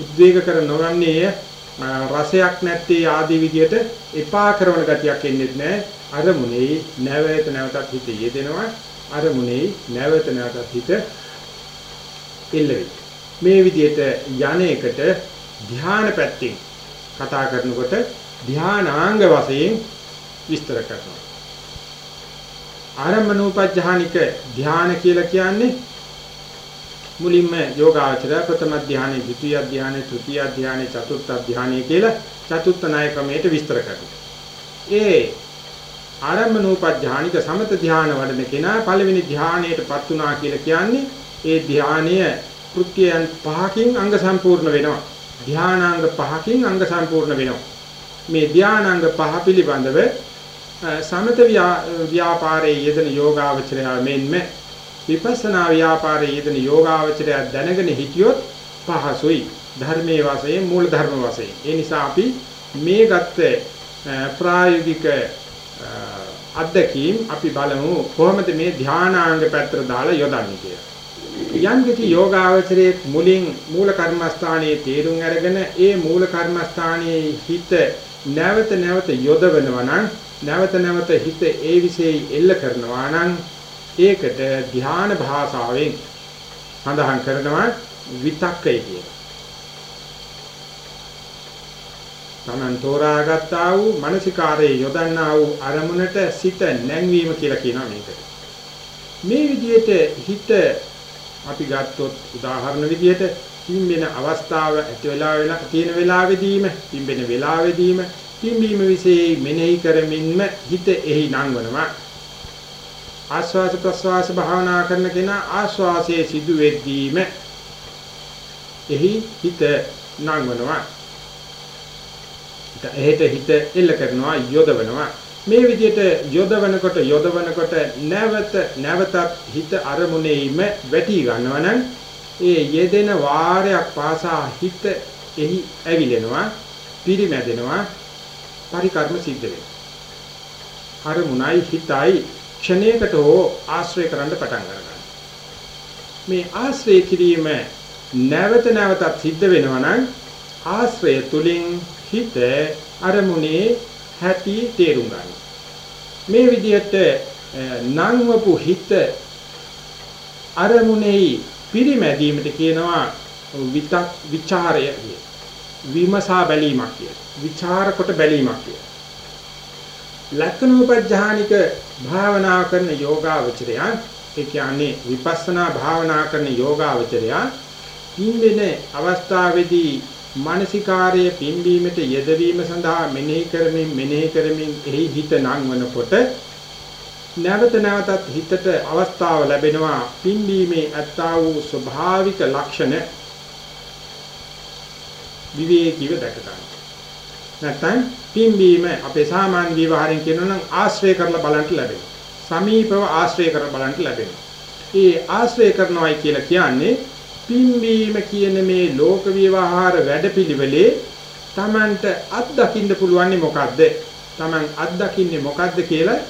උද්වේග කර නොවන්නේ රසයක් නැත්තේ ආදී විදියට එපා කරන ගතියක් එන්නේ නැහැ. අරමුණේ නැවත නැවතත් හිත යෙදෙනවා. අරමුණේ නැවත නැවතත් හිත එල්ලෙයි. මේ විදියට යන්නේකට ධ්‍යාන පැත්තෙන් කතා කරනකොට ධ්‍යානාංග වශයෙන් විස්තර කරනවා. ආරම්භනෝපජ්ජානික ධ්‍යාන කියලා කියන්නේ මුලින්ම යෝගාචර ප්‍රථම ධ්‍යානෙ, ද්විතිය ධ්‍යානෙ, තෘතිය ධ්‍යානෙ, චතුර්ථ ධ්‍යානෙ කියලා චතුත්ථ නාය ක්‍රමයට විස්තර කරනවා. ඒ ආරම්භනෝපජ්ජානික සමත ධ්‍යාන වඩන කෙනා පළවෙනි ධ්‍යානයටපත් උනා කියලා කියන්නේ ඒ ධ්‍යානය කෘත්‍යයන් පහකින් අංග සම්පූර්ණ වෙනවා. ධානාංග පහකින් අංග සම්පූර්ණ වෙනවා. මේ ධානාංග පහ පිළිබඳව සමත ව්‍යාපාරයේ යෙදෙන යෝගාවචරය මෙන්ම විපස්සනා ව්‍යාපාරයේ යෙදෙන යෝගාවචරය දැනගෙන හිටියොත් පහසුයි. ධර්මයේ වශයෙන් මූල ධර්ම වශයෙන්. ඒ නිසා අපි මේ ගත්ත ප්‍රායෝගික අත්දැකීම් අපි බලමු කොහොමද මේ ධානාංග පැත්තට දාලා යොදන්නේ කියලා. යම් කිසි යෝගාවචරයේ මුලින් මූල කර්මස්ථානයේ තේරුම් අරගෙන ඒ මූල කර්මස්ථානයේ හිත නැවත නැවත යොදවනවා නම් නැවත නැවත හිත ඒ විශේෂයි එල්ල කරනවා නම් ඒකට ධ්‍යාන භාෂාවෙන් සඳහන් කරනවා විතක්කය කියලා. තමන් තෝරාගත්තා වූ මානසිකාරයේ යොදන්නා වූ අරමුණට සිත නැංවීම කියලා කියනවා මේකට. මේ විදිහට හිත අපි ගත්තොත් උදාහරණ විදිහට පිම්බෙන අවස්ථාව ඇති වෙලා වෙලා තියෙන වෙලාවෙදීම පිම්බෙන වෙලාවෙදීම පිම්බීම વિશે මෙනෙහි කරමින්ම හිත එහි නංවනවා ආස්වාස ප්‍රස්වාස භාවනා කරන කෙනා ආස්වාසයේ සිදු වෙද්දීම එහි හිත නංවනවා. එහෙට හිත එල්ල කරනවා යොදවනවා. මේ විදිහට යොදවනකොට යොදවනකොට නැවත නැවතත් හිත අරමුණේම වැටි ගන්නවනම් ඒ යෙදෙන වාරයක් පාසා හිත එහි ඇවිලෙනවා පිරිමැදෙනවා පරිකර්ම සිද්ධ වෙනවා. අරමුණයි හිතයි ක්ෂණයකට හෝ ආශ්‍රය කරන්න පටන් ගන්නවා මේ ආශ්‍රය කිරීම නැවත නැවතත් සිද්ධ වෙනවා නම් ආශ්‍රය තුලින් හිත අරමුණේ හැටි තේරුම් ගන්න. මේ විදිහට නංවපු හිත අරමුණෙහි පිරිමැදීමට කියනවා විතක් ਵਿਚාරය කිය. විමසා බැලීමක් කිය. විචාර කොට බැලීමක් කිය. ලක්ෂණෝපඥානික භාවනා කරන යෝගාවචරයන් ඒ කියන්නේ විපස්සනා භාවනා කරන යෝගාවචරයා පින්බෙන අවස්ථාවේදී මානසිකාර්යය පිම්බීමට යෙදවීම සඳහා මෙනෙහි කරමින් මෙනෙහි කරමින් එහි හිත නංවනකොට නැවත නැවතත් හිතට අවස්ථාව ලැබෙනවා පිම්බීමේ ඇත්තා වූ ස්වභාවික ලක්ෂණ විවේකීව දැක ගන්න. නැත්නම් පිම්බීම අපේ සාමාන්‍ය විවහාරයෙන් කියනවා නම් ආශ්‍රය කරලා බලන්න ලැබෙනවා. සමීපව ආශ්‍රය කරලා බලන්න ලැබෙනවා. ඒ ආශ්‍රය කරනවායි කියලා කියන්නේ පින්වීම කියන මේ ලෝක විවහාර වැඩපිළිවෙලේ Tamanට අත්දකින්න පුළුවන් මොකද්ද? Taman අත්දකින්නේ මොකද්ද කියලා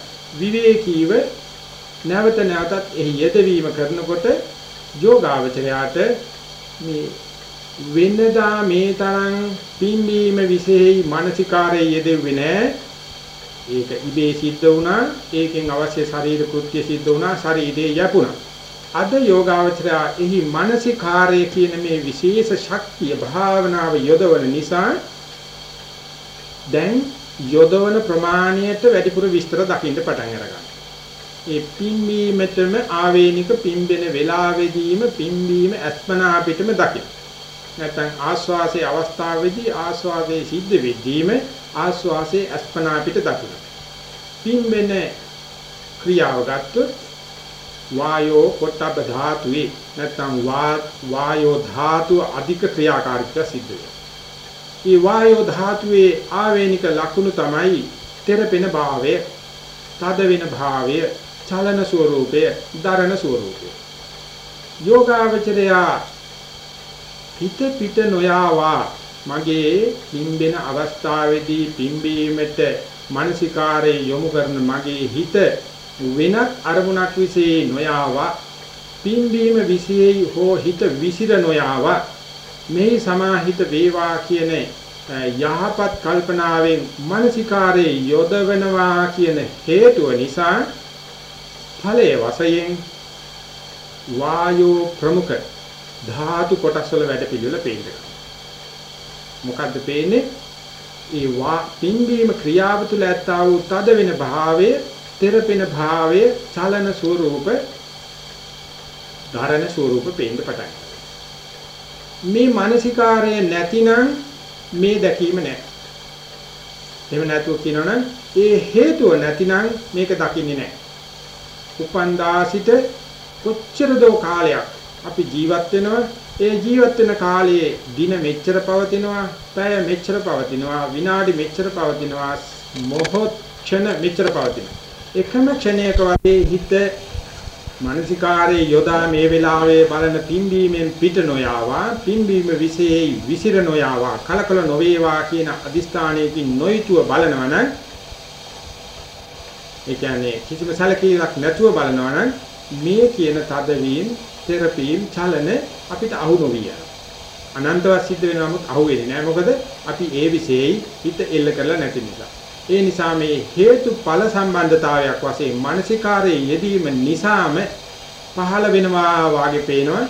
විවේකීව නැවත නැවතත් එහි යෙදවීම කරනකොට යෝගාවචරයාට මේ වෙනදා මේ තරම් පින්වීම විශේෂයි මානසිකාරයේ යෙදෙන්නේ නැහැ. ඒක ඉබේ සිද්ධ වුණා. ඒකෙන් අවශ්‍ය ශරීර කෘත්‍ය සිද්ධ වුණා. ශරීරයේ යපුණා. අද යෝගාවචරය එහි මානසිකාරය කියන මේ විශේෂ ශක්තිය භාවනාව යොදවන නිසා දැන් යොදවන ප්‍රමාණයට වැඩිපුර විස්තර දකින්න පටන් අරගන්නවා. ඒ පිම්බීමෙතම ආවේනික පිම්බෙන වේලාවෙදීම පිම්බීම අස්මනා පිටම දකින්න. නැත්නම් ආස්වාසේ අවස්ථාවේදී ආස්වාදයේ සිද්ධ වෙද්දීම ආස්වාසේ අස්මනා පිට දකින්න. පිම්බෙන ක්‍රියාව ගත්තොත් වායෝ පොට්ටබ්බ ධාතුවේ නැත්නම් වායෝ ධාතුව අධික ක්‍රියාකාරීත්වය සිද්ධ වෙනවා. මේ වායෝ ධාතුවේ ආවේනික ලක්ෂණ තමයි තෙරපෙන භාවය, තද වෙන භාවය, චලන ස්වરૂපය, දරණ ස්වરૂපය. යෝගාවචරයා හිත පිට නොයාවා. මගේ පිම්බෙන අවස්ථාවේදී පිම්බීමට මානසිකාරේ යොමු කරන මගේ හිත වෙනත් අරමුණක් વિશે නොයාවා. පිම්බීම විශේෂයි හෝ හිත විසිර නොයාවා. මේ සමාහිත වේවා කියන යහපත් කල්පනාවෙන් මානසිකාරේ යොදවනවා කියන හේතුව නිසා ඵලයේ වශයෙන් වායෝ ප්‍රමුඛ ධාතු කොටස් වල වැඩ පිළිවෙල පේනවා. මොකද්ද පේන්නේ? ඒ වා පින්බීම ක්‍රියාව තුළ ඇත්තා වූ තද වෙන භාවය, තෙරපෙන භාවය, චලන ස්වરૂප, ධාරණ ස්වરૂප පේන්න පටන් මේ මානසිකාරය නැතිනම් මේ දැකීම නැහැ. එහෙම නැතුව කියනවනම් ඒ හේතුව නැතිනම් මේක දකින්නේ නැහැ. උපන්දාසිත කොච්චර දෝ කාලයක් අපි ජීවත් වෙනවා. ඒ ජීවත් වෙන කාලයේ දින මෙච්චර පවතිනවා පැය මෙච්චර පවතිනවා විනාඩි මෙච්චර පවතිනවා මොහොත් ක්ෂණ මෙච්චර පවතිනවා. එකම ක්ෂණයක වගේ හිත මානසිකාරයේ යොදා මේ වෙලාවේ බලන පිම්බීමෙන් පිට නොයාවා පිම්බීම විශේෂයි විසිර නොයාවා කලකල නොවේවා කියන අදිස්ථානයකින් නොයිතුව බලනවනම් ඒ කියන්නේ කිසිම සැලකිල්ලක් නැතුව බලනවනම් මේ කියන තදවීම තෙරපීම් චලන අපිට අහු නොවිය. අනන්තවත් සිද්ධ වෙනවා නමුත් අහු වෙන්නේ නැහැ. මොකද අපි ඒ විශේෂයි හිත එල්ල කරලා නැති නිසා. ඒ නිසා මේ හේතුඵල සම්බන්ධතාවයක් වශයෙන් මානසිකාරයේ යෙදීම නිසාම පහළ වෙනවා වාගේ පේනවා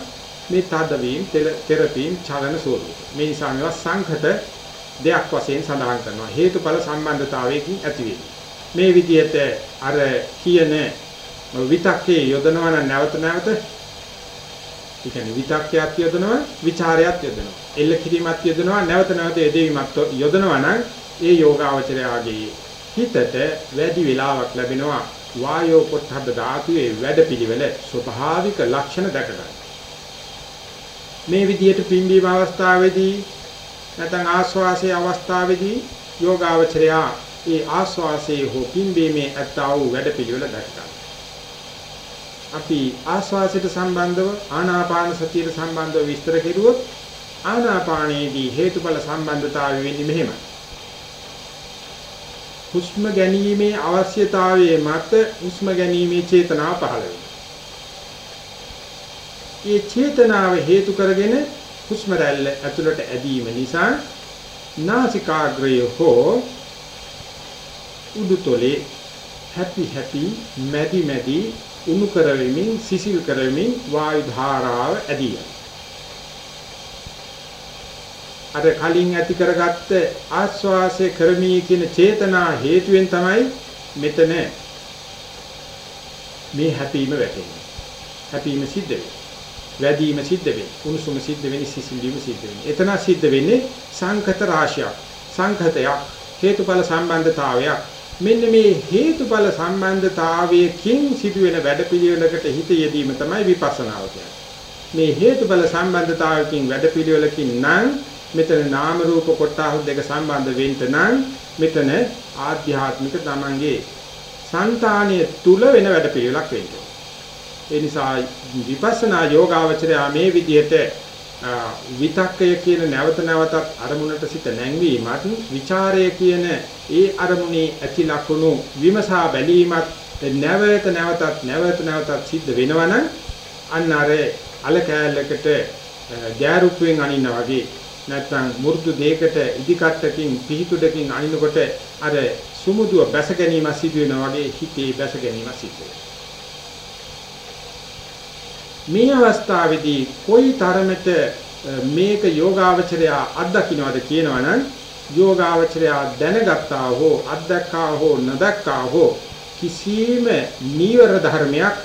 මේ තදවීම තෙරපීම් චලන ස්වරූප. මේ නිසා මේවා සංඝත දෙයක් වශයෙන් සඳහන් කරනවා. හේතුඵල සම්බන්ධතාවයකින් ඇති මේ විදිහට අර කියන විතක්කේ යොදනවා නැවත නැවත ඒ කියන්නේ විතක්කයක් යොදනවා, ਵਿਚාරයක් යොදනවා. එල්ල කිරීමක් යොදනවා, නැවත නැවත යෙදවීමක් යොදනවා නම් ඒ යෝගාවචරයාගේ හිතට වැඩි වෙලාවක් ලැබෙනවා වායෝ පොට්ටබ්බ ධාතුවේ වැඩපිළිවෙල ස්වභාවික ලක්ෂණ දැක ගන්න. මේ විදිහට පිම්බීම අවස්ථාවේදී නැත්නම් ආස්වාසයේ අවස්ථාවේදී යෝගාවචරයා ඒ ආස්වාසයේ හෝ පිම්බීමේ අත්තා වූ වැඩපිළිවෙල දැක ගන්න. අපි ආස්වාසයට සම්බන්ධව ආනාපාන සතියට සම්බන්ධව විස්තර කෙරුවොත් ආනාපානයේදී හේතුඵල සම්බන්ධතාවය වෙන්නේ මෙහෙමයි. හුස්ම ගැනීමේ අවශ්‍යතාවයේ මත හුස්ම ගැනීමේ චේතනාව පහළ වෙනවා. ඒ චේතනාව හේතු කරගෙන හුස්ම රැල්ල ඇතුළට ඇදීම නිසා නාසිකාග්‍රය හෝ උඩුතොලේ හැපි හැපි මැදි මැදි උණු කරවෙමින් සිසිල් කරවෙමින් වායු ධාරාව ඇදී අර කලින් ඇති කරගත්ත ආස්වාසය කරමී කියන චේතනා හේතුවෙන් තමයි මෙතන මේ හැපීම වැටෙන්නේ. හැපීම සිද්ධ වෙන්නේ. වැඩිම සිද්ධ වෙන්නේ. උණුසුම සිද්ධ වෙන්නේ සිසිල්වීම සිද්ධ වෙන්නේ. එතන සිද්ධ වෙන්නේ සංකත රාශියක්. සංකතයක් හේතුඵල සම්බන්ධතාවයක් මෙන්න මේ හේතුඵල සම්බන්ධතාවයකින් සිදුවෙන වැඩපිළිවෙලකට හිත යෙදීම තමයි විපස්සනාව කියන්නේ. මේ හේතුඵල සම්බන්ධතාවයකින් වැඩපිළිවෙලකින් නම් මෙතන නාම රූප කොටස් දෙක සම්බන්ධ වෙන්න නම් මෙතන ආධ්‍යාත්මික තමන්ගේ సంతානිය තුල වෙන වැඩපිළිවෙලක් වෙන්න. ඒ නිසා විපස්සනා යෝගාවචරය මේ විදිහට විතක්කය කියන නැවත නැවතත් අරමුණට සිත නැංවීමත් ਵਿਚාරය කියන ඒ අරමුණේ ඇති ලක්ෂණු විමසා බැලීමත් නැවත නැවතත් නැවත නැවතත් සිද්ධ වෙනවනම් අන්න අර අලකැලකට ගෑරුප්පෙන් අනින්න වගේ නැත්නම් මුරුදු දෙයකට ඉදිකට්ටකින් පිහිටුඩකින් අනිනකොට අර සුමුදුව බැස ගැනීම සිදු වෙනවා වගේ හිතේ බැස ගැනීම සිදු වෙනවා. මේ අවස්ථාවේදී කොයි තරමට මේක යෝගාවචරය අත්දකින්නවද කියනවනම් යෝගාවචරය දැනගත්තා හෝ අත්දක්කා හෝ නොදක්කා හෝ කිසිම නීවර ධර්මයක්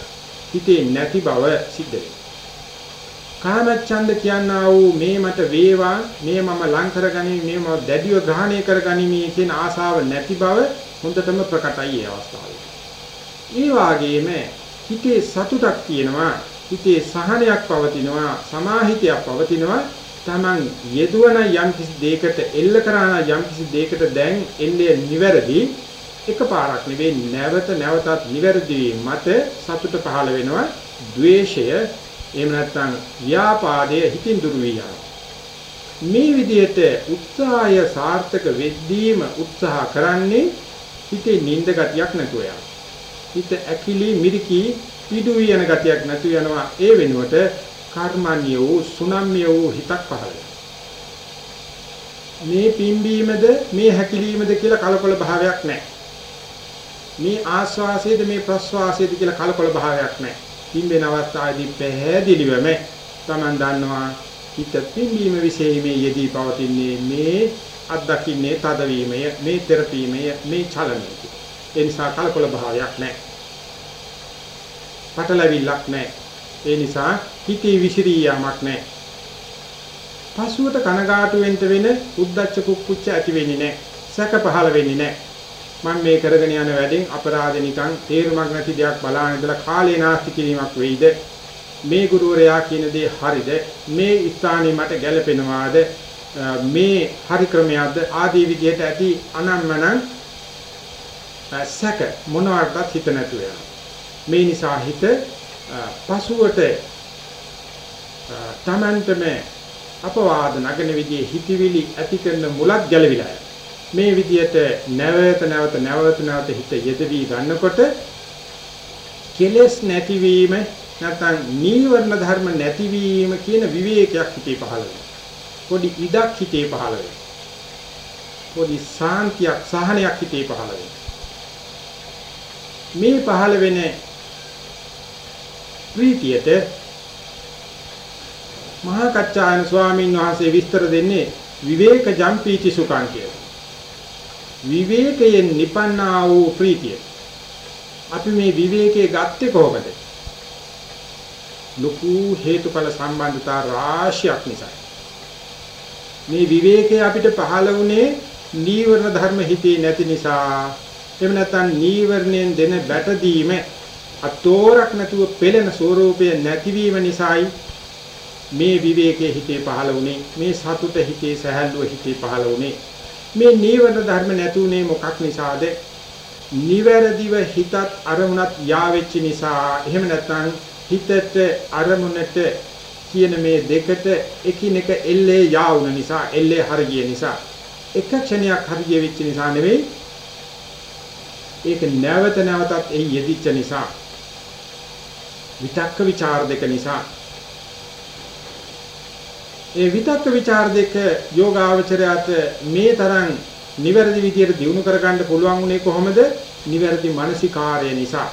හිතේ නැති බව සිද්ධ වෙනවා. කාමච්ඡන්ද කියනා වූ මේ මට වේවා මේ මම ලං කරගනිමි මේ මම දැඩිව ග්‍රහණය කරගනිමි කියන ආසාව නැති බව හොඳටම ප්‍රකටයි ඒ අවස්ථාවේ. ඒ වාගේම හිතේ සතුටක් තියෙනවා හිතේ සහනයක් පවතිනවා සමාහිතයක් පවතිනවා. Taman යෙදුවන යම් කිසි දෙයකට එල්ල කරන යම් කිසි දෙයකට දැන් එන්නේ නිවැරදි. එකපාරක් නෙවෙයි නැවත නැවතත් නිවැරදි මත සතුට පහළ වෙනවා. ද්වේෂය එහෙම නැත්නම් ව්‍යාපාදය හිතින් දුරු වියනවා මේ විදිහට උත්සාහය සාර්ථක වෙද්දීම උත්සාහ කරන්නේ හිතේ නිින්ද ගතියක් නැතුව යනවා. හිත ඇකිලි මිරිකි පිඩු යන ගතියක් නැතු යනවා ඒ වෙනුවට කර්මන්‍ය වූ සුනම්‍ය වූ හිතක් පහළ මේ පිම්බීමද මේ හැකිලීමද කියලා කලකොල භාවයක් නැහැ. මේ ආස්වාසයේද මේ ප්‍රස්වාසයේද කියලා කලකොල භාවයක් නැහැ. පිම්බෙන අවස්ථාවේදී පැහැදිලිවම Taman දන්නවා හිත පිම්බීම විශේෂයේ යෙදී පවතින්නේ මේ අත්දකින්නේ තදවීමය මේ තෙරපීමය මේ චලනය. ඒ නිසා කලකොල භාවයක් නැහැ. පටලැවිල්ලක් නැහැ. ඒ නිසා හිතේ විසිරී යාමක් නැහැ. පසුවට කනගාටු වෙන්න වෙන උද්දච්ච කුක්කුච්ච ඇති වෙන්නේ නැහැ. සැක පහළ වෙන්නේ නැහැ. මම මේ කරගෙන යන වැඩෙන් අපරාධ නිකන් තේරුමක් නැති දෙයක් බලාගෙන ඉඳලා කාලේ නාස්ති කිරීමක් වෙයිද? මේ ගුරුවරයා කියන දේ හරිද? මේ ස්ථානේ මට ගැළපෙනවාද? මේ හරි ක්‍රමයක්ද? ආදී විදිහට ඇති අනම්මනම් සැක මොනවාටවත් හිත නැතුව යනවා. මේ නිසා හිත පසුවට තමන්ටම අපවාද නගන විදිහේ හිතවිලි ඇති කරන මුලක් ගැලවිලා මේ විදිහට නැවත නැවත නැවත නැවත හිත යෙදවි ගන්නකොට කෙලෙස් නැතිවීම නැත්නම් නීවරණ ධර්ම නැතිවීම කියන විවේකයක් හිතේ පහළ වෙනවා. පොඩි ඉඩක් හිතේ පහළ වෙනවා. පොඩි සාන්තියක් සහනයක් හිතේ පහළ වෙනවා. මේ පහළ වෙන ප්‍රීතියට මහා කච්චායන ස්වාමීන් වහන්සේ විස්තර දෙන්නේ විවේක ජම්පීති සුඛං කියලා. විවේකයෙන් නිපන්නා වූ ප්‍රීතිය. අපි මේ විවේකයේ ගත්තේ කොහොමද? ලොකු හේතුඵල සම්බන්ධතා රාශියක් නිසා. මේ විවේකයේ අපිට පහළ වුණේ නීවරණ ධර්ම හිතේ නැති නිසා. එහෙම නැත්නම් නීවරණයෙන් දෙන බැටදීම අතෝරක් නැතුව පෙළෙන ස්වરૂපය නැතිවීම නිසායි මේ විවේකයේ හිතේ පහළ වුණේ මේ සතුට හිතේ සැහැල්ලුව හිතේ පහළ වුණේ මේ නීවරණ ධර්ම නැතුනේ මොකක් නිසාද? නිවැරදිව හිතත් අරමුණත් යාවෙච්ච නිසා. එහෙම නැත්නම් හිතට අරමුණට කියන මේ දෙකට එකිනෙක එල්ලේ යා වුණ නිසා එල්ලේ හරිය නිසා. එක ක්ෂණයක් හරිය වෙච්ච නිසා නෙවෙයි. ඒක නැවත නැවතත් එහි යෙදිච්ච නිසා. විතක්ක ਵਿਚාර දෙක නිසා ඒ විතක්ක ਵਿਚාර දෙක යෝගාවචරයට මේ තරම් නිවැරදි විදියට දියුණු කරගන්න පුළුවන් උනේ කොහොමද? නිවැරදි මානසිකාර්ය නිසා.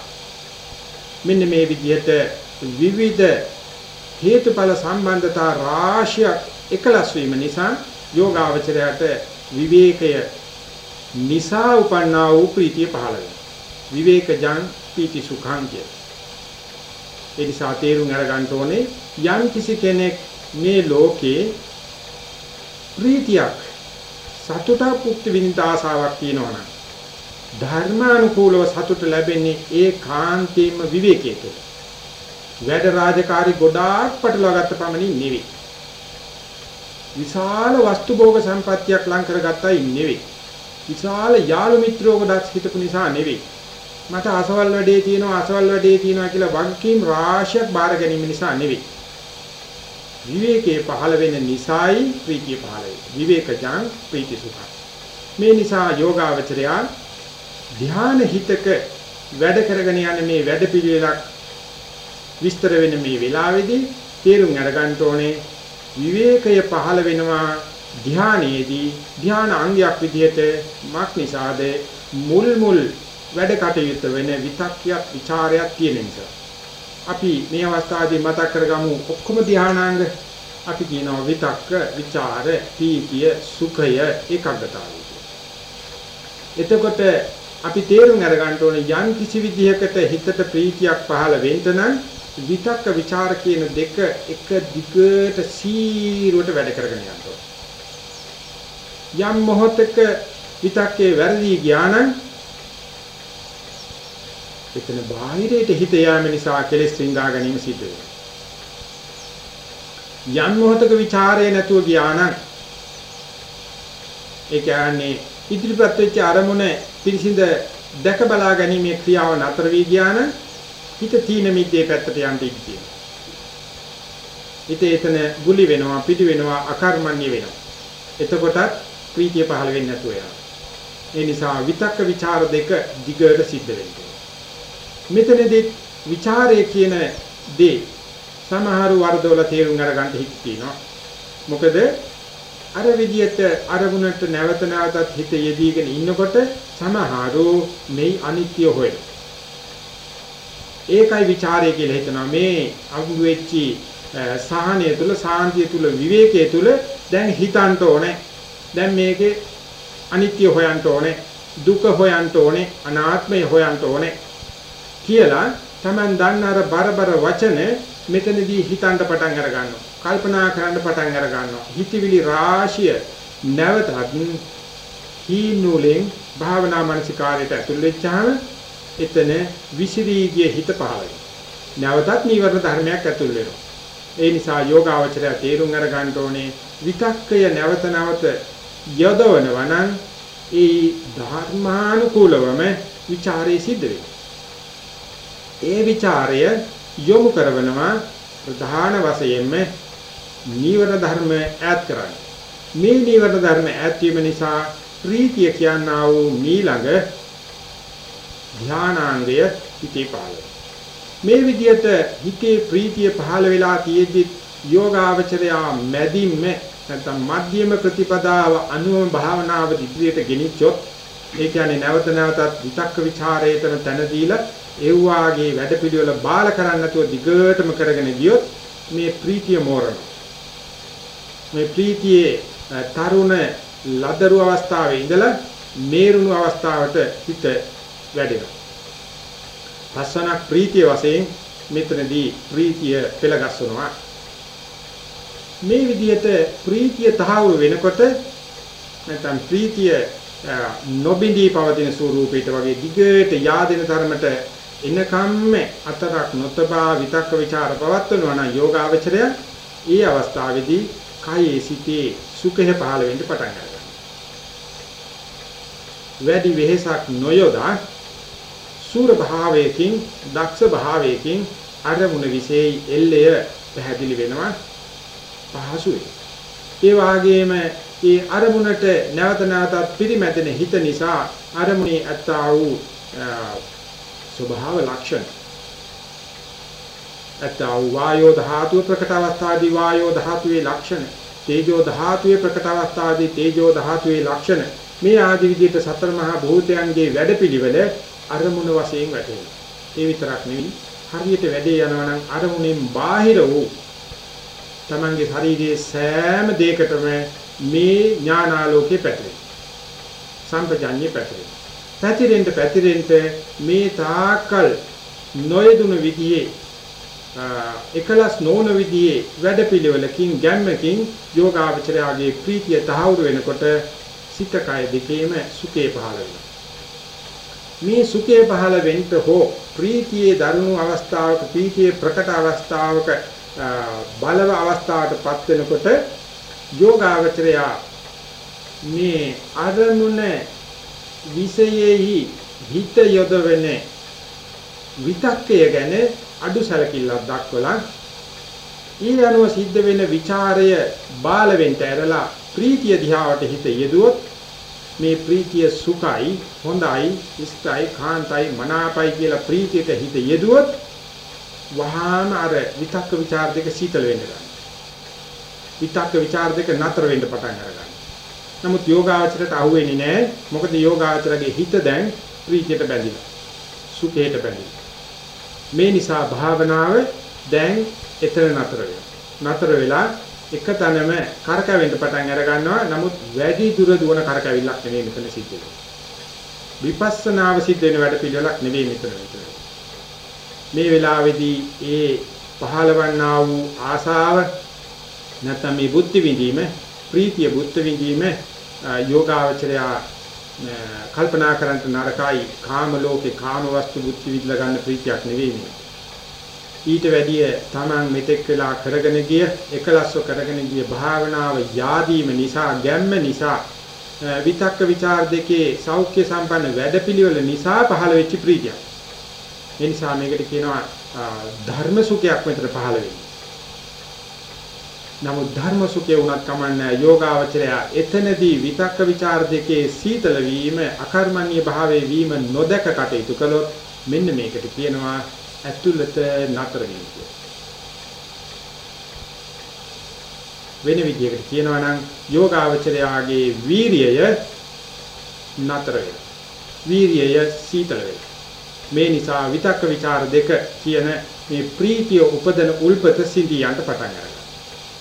මෙන්න මේ විදිහට විවිධ හේතුඵල සම්බන්ධතා රාශියක් එකලස් වීම නිසා යෝගාවචරයට විවේකය නිසා උපන්නා වූ ප්‍රීතිය පහළ වෙනවා. විවේකජං පීති සුඛං කියේ. ඒ නිසා තේරුම් අරගන්න ඕනේ යම් කිසි කෙනෙක් මේ ලෝකේ ප්‍රීතියක් සතුටක් පුක්ති විඳ ආසාවක් තියෙනවා නම් ධර්මානුකූලව සතුට ලැබෙන්නේ ඒ කාන්තේම විවේකයට. වැඩ රාජකාරි ගොඩාක් පටලවාගත්ත පමණින් නෙවෙයි. විශාල වස්තු භෝග සම්පත්තියක් ලං කරගත්තයි නෙවෙයි. විශාල යාළු මිත්‍රයෝ ගොඩක් හිටපු නිසා නෙවෙයි. මට අසවල් වැඩේ තියෙනවා අසවල් වැඩේ තියෙනවා කියලා වගකීම් රාශියක් බාර ගැනීම නිසා නෙවෙයි. විවේකයේ පහළ වෙන නිසායි ප්‍රීතිය පහළ වෙන්නේ. විවේකජං ප්‍රීති සුඛ. මේ නිසා යෝගාවචරයා ධ්‍යාන හිතක වැඩ කරගෙන යන මේ වැඩපිළිවෙලක් විස්තර වෙන මේ වෙලාවේදී තේරුම් අරගන්න ඕනේ විවේකය පහළ වෙනවා ධ්‍යානයේදී ධ්‍යාන අංගයක් විදිහට මක් නිසාද මුල් මුල් වැඩ කටයුත්ත වෙන විතක්කයක් ਵਿਚාරයක් තියෙන නිසා අපි මේ අවස්ථාවේදී මතක් කරගමු ඔක්කොම ධානාංග අපි කියනවා විතක්ක ਵਿਚාර පීතිය සුඛය ඒකාග්‍රතාවය. එතකොට අපි තේරුම් අරගන්න ඕනේ යම් කිසි විදිහකට හිතට ප්‍රීතියක් පහළ වෙන්න නම් විතක්ක ਵਿਚාර කියන දෙක එක දිගට සීරුවට වැඩ කරගෙන යන්න ඕනේ. යම් මොහොතක විතක්කේ වැරදි ඥානං එතන බාහිරයට හිත යාම නිසා කෙලෙස් රිංගා ගැනීම සිද්ධ වෙනවා. යම් මොහතක ਵਿਚාරය නැතුව ගියානම් ඒ කියන්නේ ඉදිරිපත් වෙච්ච අරමුණ පිළිසිඳ දැක බලා ගැනීමේ ක්‍රියාව නතර වී ගියාන හිත තීන මිද්දේ පැත්තට යන්න ඉන්නේ. හිත එතන ගුලි වෙනවා, පිටි වෙනවා, අකර්මණ්‍ය වෙනවා. එතකොටත් ප්‍රීතිය පහළ වෙන්නේ නැතුව යනවා. ඒ නිසා විතක්ක ਵਿਚාර දෙක දිගට සිද්ධ වෙනවා. මෙතනදී ਵਿਚාරය කියන දේ සමහර වර්ධවල තේරුම් ගන්න හිත තියෙනවා. මොකද අර විදියට අරමුණට නැවත නැවතත් හිත යෙදීගෙන ඉන්නකොට සමහරෝ මේ අනිත්‍ය හොයන. ඒකයි ਵਿਚාරය කියලා හිතනවා. මේ අඟු වෙච්චි සාහනය තුල සාන්තිය තුල විවේකයේ තුල දැන් හිතන්න ඕනේ. දැන් මේකේ අනිත්‍ය හොයන්න ඕනේ. දුක හොයන්න ඕනේ. අනාත්මය හොයන්න ඕනේ. කියලා Taman දන්න අර බරබර වචන මෙතනදී හිතන්න පටන් අර ගන්නවා. කල්පනා කරන්න පටන් අර ගන්නවා. හිතවිලි රාශිය නැවතත් හීනුලෙන් භාවනා මානසිකාරයට ඇතුල් වෙච්චාම එතන විසිරී ගිය හිත පහළ නැවතත් නීවරණ ධර්මයක් ඇතුල් වෙනවා. ඒ නිසා යෝගාවචරය තේරුම් අර ගන්න ඕනේ විතක්කය නැවත නැවත යොදවනවා නම් ඒ ධර්මානුකූලවම ਵਿਚාරයේ සිද්ධ වෙනවා. ඒ ਵਿਚාරය යොමු කරවනවා ප්‍රධාන වශයෙන්ම නීවර ධර්ම ඈත් කරන්න. මේ නීවර ධර්ම ඈත් වීම නිසා ප්‍රීතිය කියනා වූ මීළඟ ධානාංගය හිතේ පාලන. මේ විදිහට හිතේ ප්‍රීතිය පහළ වෙලා තියෙද්දි යෝගාවචරයා මැදින්ම නැත්නම් මධ්‍යම ප්‍රතිපදාව අනුව භාවනාව දිගට ගෙනිච්චොත් ඒ කියන්නේ නැවත නැවතත් විතක්ක ਵਿਚාරයේතන තැන දීලා ඒ වාගේ වැඩපිළිවෙල බාල කරන්න නැතුව දිගටම කරගෙන ගියොත් මේ ප්‍රීතිය මෝරනවා. මේ ප්‍රීතියේ තරුණ ලදරු අවස්ථාවේ ඉඳලා මේරුණු අවස්ථාවට හිත වැඩෙනවා. පස්සනක් ප්‍රීතිය වශයෙන් මෙතනදී ප්‍රීතිය පෙළගස්සනවා. මේ විදිහට ප්‍රීතිය තහවුරු වෙනකොට නැත්නම් ප්‍රීතිය නොබිඳී පවතින ස්වරූපයට වගේ දිගට yaadෙන ධර්මයට එනකම්ම අතරක් නොතබා විතක්ක ਵਿਚාර පවත්වනවා නම් යෝගාවචරය ඒ අවස්ථාවේදී කයේ සිටේ සුඛය පහළ වෙන්න පටන් ගන්නවා. වැඩි වෙහෙසක් නොයොදා සූර භාවයකින් දක්ෂ භාවයකින් අරමුණ විශේෂ එල්ලය පැහැදිලි වෙනවා පහසුයි. ඒ වාගේම ඒ අරමුණට නැවත නැවතත් පිරිමැදෙන හිත නිසා අරමුණේ ඇත්තා වූ ස්වභාව ලක්ෂණ ඇත්තා වූ වායෝ ධාතුව ප්‍රකට අවස්ථාදී වායෝ ධාතුවේ ලක්ෂණ තේජෝ ධාතුවේ ප්‍රකට අවස්ථාදී තේජෝ ධාතුවේ ලක්ෂණ මේ ආදි විදිහට සතර මහා භූතයන්ගේ වැඩපිළිවෙල අරමුණ වශයෙන් වැටෙනවා. ඒ විතරක් නෙවෙයි හරියට වැඩේ යනවා නම් අරමුණෙන් බාහිර වූ තමන්ගේ ශරීරයේ සෑම දෙයකටම මේ ඥානාලෝකේ පැතිරේ. සම්පජාඤ්ඤේ පැතිරේ. පැතිරෙන්න පැතිරෙන්න මේ තාකල් නොයදුන විදිහේ එකලස් නොවන විදිහේ වැඩපිළිවෙලකින් ගැම්මකින් යෝගාවචරයාගේ ප්‍රීතිය තහවුරු වෙනකොට සිත කය දෙකේම සුඛේ පහළ වෙනවා. මේ සුඛේ පහළ වෙන්න හෝ ප්‍රීතියේ දරුණු අවස්ථාවක ප්‍රීතියේ ප්‍රකට අවස්ථාවක බලව අවස්ථාවටපත් වෙනකොට යෝගාවචරයා මේ අරමුණ විෂයෙහි හිත යොදවන විතක්කය ගැන අඩු සැලකිල්ලක් දක්වලා ඊට අනුව සිද්ධ වෙන ਵਿਚාරය බාලවෙන්ට ඇරලා ප්‍රීතිය දිහාවට හිත යෙදුවොත් මේ ප්‍රීතිය සුඛයි හොඳයි ඉස්තයි කාන්තයි මනාපයි කියලා ප්‍රීතියට හිත යෙදුවොත් වහාම අර විතක්ක ਵਿਚාර දෙක සීතල වෙන්න ගන්නවා. විතක්ක ਵਿਚාර දෙක නතර වෙන්න පටන් ගන්නවා නමුත් යෝගාචරයට අහුවෙන්නේ නැහැ. මොකද යෝගාචරගේ හිත දැන් ප්‍රීතියට බැඳිලා. සුඛයට බැඳිලා. මේ නිසා භාවනාව දැන් එතන නතර වෙනවා. නතර වෙලා එක තැනම කරකැවෙන්න පටන් අර ගන්නවා. නමුත් වැඩි දුර දුවන කරකැවිල්ලක් නෙවෙයි මෙතන සිද්ධ වෙන්නේ. විපස්සනාව සිද්ධ වෙන වැඩ පිළිවෙලක් නෙවෙයි මෙතන මෙතන. මේ වෙලාවේදී ඒ පහළවන්නා වූ ආසාව නැත්නම් මේ බුද්ධ විඳීම ප්‍රීතිය බුද්ධ විඳීම යෝගාවචරයා කල්පනා කරන්ට නරකයි කාම ලෝකේ කාම වස්තු බුද්ධ විඳලා ගන්න ප්‍රීතියක් නෙවෙයි මේ. ඊට වැඩිය Taman මෙතෙක් වෙලා කරගෙන ගිය එකලස්ව කරගෙන ගිය භාවනාව යාදීම නිසා ගැම්ම නිසා විතක්ක ਵਿਚාර දෙකේ සෞඛ්‍ය සම්පන්න වැඩපිළිවෙල නිසා පහළ වෙච්ච ප්‍රීතියක්. ඒ නිසා මේකට කියනවා ධර්ම සුඛයක් මෙතන පහළ වෙන්නේ. නමුත් ධර්ම සුඛේ උනත් කමන්නේ යෝගාවචරය එතනදී විතක්ක ਵਿਚාර දෙකේ සීතල වීම අකර්මණ්‍ය භාවයේ වීම නොදක කටයුතු කළොත් මෙන්න මේකට කියනවා ඇතුළත නතර වීම වෙන විදිහකට කියනවා නම් යෝගාවචරයාගේ වීරියය නතර වීරියය සීතල මේ නිසා විතක්ක ਵਿਚාර දෙක කියන මේ ප්‍රීතිය උපදන උල්පත සිඳියන්ට පටන් ගන්නවා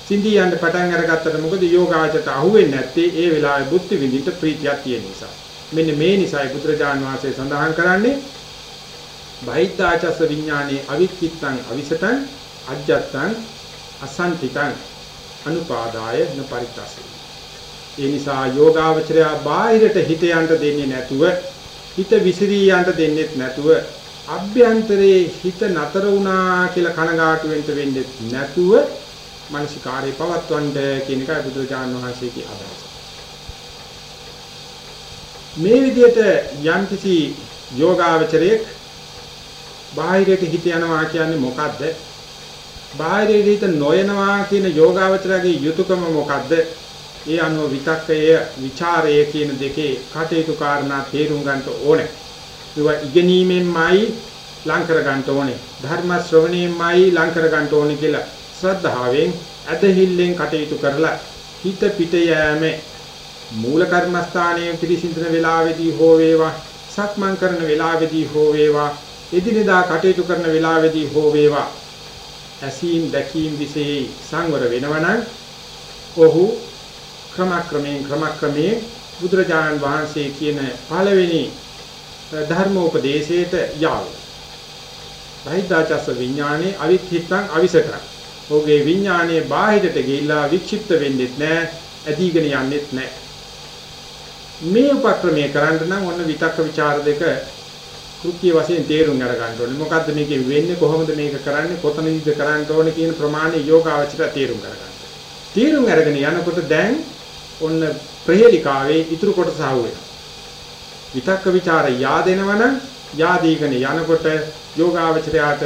සිඳියන්ට පටන් අරගත්තට මොකද යෝගාචරයට අහුවෙන්නේ නැත්තේ ඒ වෙලාවේ බුද්ධ විඳින්න ප්‍රීතියක් තියෙන නිසා. මෙන්න මේ නිසායි බුදුරජාන් වහන්සේ සඳහන් කරන්නේ බහිද්ධාචස විඥානේ අවික්කිත්තං අවිසතං අජ්ජත්තං අසන්තිතං අනුපාදාය නපරිත්තසෙ. ඒ නිසා යෝගාවචරය බාහිරට හිත යන්න දෙන්නේ නැතුව හිත විසිරී යන්න දෙන්නෙත් නැතුව අභ්‍යන්තරේ හිත නතර වුණා කියලා කනගාටු වෙන්න වෙන්නේ නැතුව මානසිකාරේ පවත්වන්න කියන එකයි බුදුරජාණන් වහන්සේගේ අදහස. මේ විදිහට යම්කිසි යෝගාවචරයක් බාහිරට හිත යනවා කියන්නේ මොකද්ද? බාහිරේ හිත නොයනවා කියන යෝගාවචරයේ යුතුයකම මොකද්ද? ඒ අනුව විතක්කය, ਵਿਚාරය කියන දෙකේ කටයුතු කාරණා තේරුම් ගන්න ඕනේ. ඒවා ඉගෙනීමෙන්මයි ලං කර ගන්න ඕනේ. ධර්ම ශ්‍රවණයෙන්මයි ලං කර ගන්න ඕනේ කියලා ශ්‍රද්ධාවෙන් ඇදහිල්ලෙන් කටයුතු කරලා හිත පිට යෑමේ මූල කර්මස්ථානයේ පිළිසිඳන වේලාවේදී හෝ වේවා සක්මන් කරන වේලාවේදී හෝ වේවා එදිනෙදා කටයුතු කරන වේලාවේදී හෝ වේවා ඇසීම් දැකීම් විශේෂ සංවර වෙනවනම් ඔහු ක්‍රමක්‍රමයෙන් ක්‍රමක්‍රමයෙන් බුදුරජාණන් වහන්සේ කියන පළවෙනි ධර්මෝපදේශයට යාව. බහිද්ධාචස්ස විඥානේ අවික්ඛිතං අවිසකං. ඔහුගේ විඥානයේ බාහිරට ගිහිල්ලා වික්ෂිප්ත වෙන්නෙත් නැහැ, ඇදීගෙන යන්නෙත් නැහැ. මේ උපක්‍රමයේ කරන්න නම් ඔන්න විතක්ක ਵਿਚාර දෙක කෘත්‍ය වශයෙන් තේරුම් අරගන්න ඕනේ. මොකද්ද මේකේ වෙන්නේ කොහොමද මේක කරන්නේ කොතනදීද කරන්න ඕනේ කියන ප්‍රමාණය යෝගාවචරය තේරුම් අරගන්න. තේරුම් අරගෙන යනකොට දැන් ඔන්න ප්‍රහේලිකාවේ ඉතුරු කොටස ආවෙනවා. විතක්ක ਵਿਚාර yaadෙනවනම් yaadීගෙන යනකොට යෝගාවචරයාට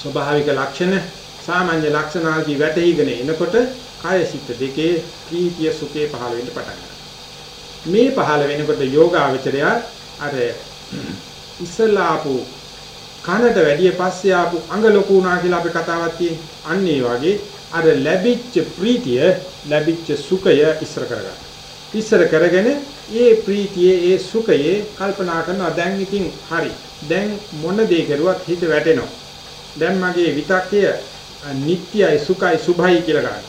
ස්වභාවික ලක්ෂණ සාමාන්‍ය ලක්ෂණ ආදී වැටහිගෙන එනකොට කාය සිත් දෙකේ ප්‍රීතිය සුඛේ පහළ වෙන්න පටන් ගන්නවා. මේ පහළ වෙනකොට යෝගාවචරයා අර ඉස්සලා ආපු කනට වැඩිය පස්සේ ආපු අඟ ලොකු වුණා කියලා අපි කතාවක් තියෙන්නේ. අන්න ඒ වගේ අර ලැබිච්ච ප්‍රීතිය ලැබිච්ච සුඛය ඉස්සර කරගන්න. ඉස්සර කරගෙන ඒ ප්‍රීතියේ ඒ සුඛයේ කල්පනා කරනවා දැන් ඉතින් හරි. දැන් මොන දේ කරුවත් හිත වැටෙනවා. දැන් මගේ විතක්කය නිට්ටයයි සුඛයි සුභයි කියලා ගන්න.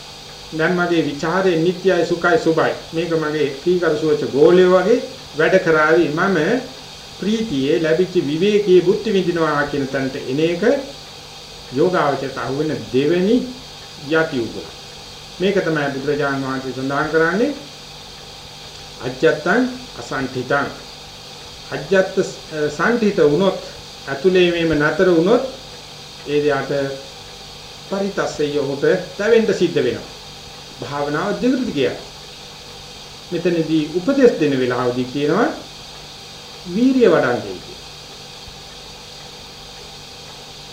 දැන් මගේ ਵਿਚාරේ නිට්ටයයි සුඛයි සුභයි. මේක මගේ කීකරු සුවච ගෝලය වගේ වැඩ කරાવી මම ප්‍රීතියේ ලැබිච්ච විවේකී බුද්ධ විඳිනවා කියන තැනට එන එක යෝගාවචරයට අහුවෙන දෙවෙනි යටි උගල. මේක තමයි බුදුරජාන් වහන්සේ සඳහන් කරන්නේ අජත්තං අසංඨිතං අජත්ත සංඨිත වුණොත් ඇතුලේ මේම නතර වුණොත් ඒ දෙයට පරිතස්සය උට තවෙන්න සිද්ධ වෙනවා. භාවනාව දිගට ගියා. මෙතනදී උපදේශ දෙන වෙලාවදී කියනවා වීරිය වඩන්නේ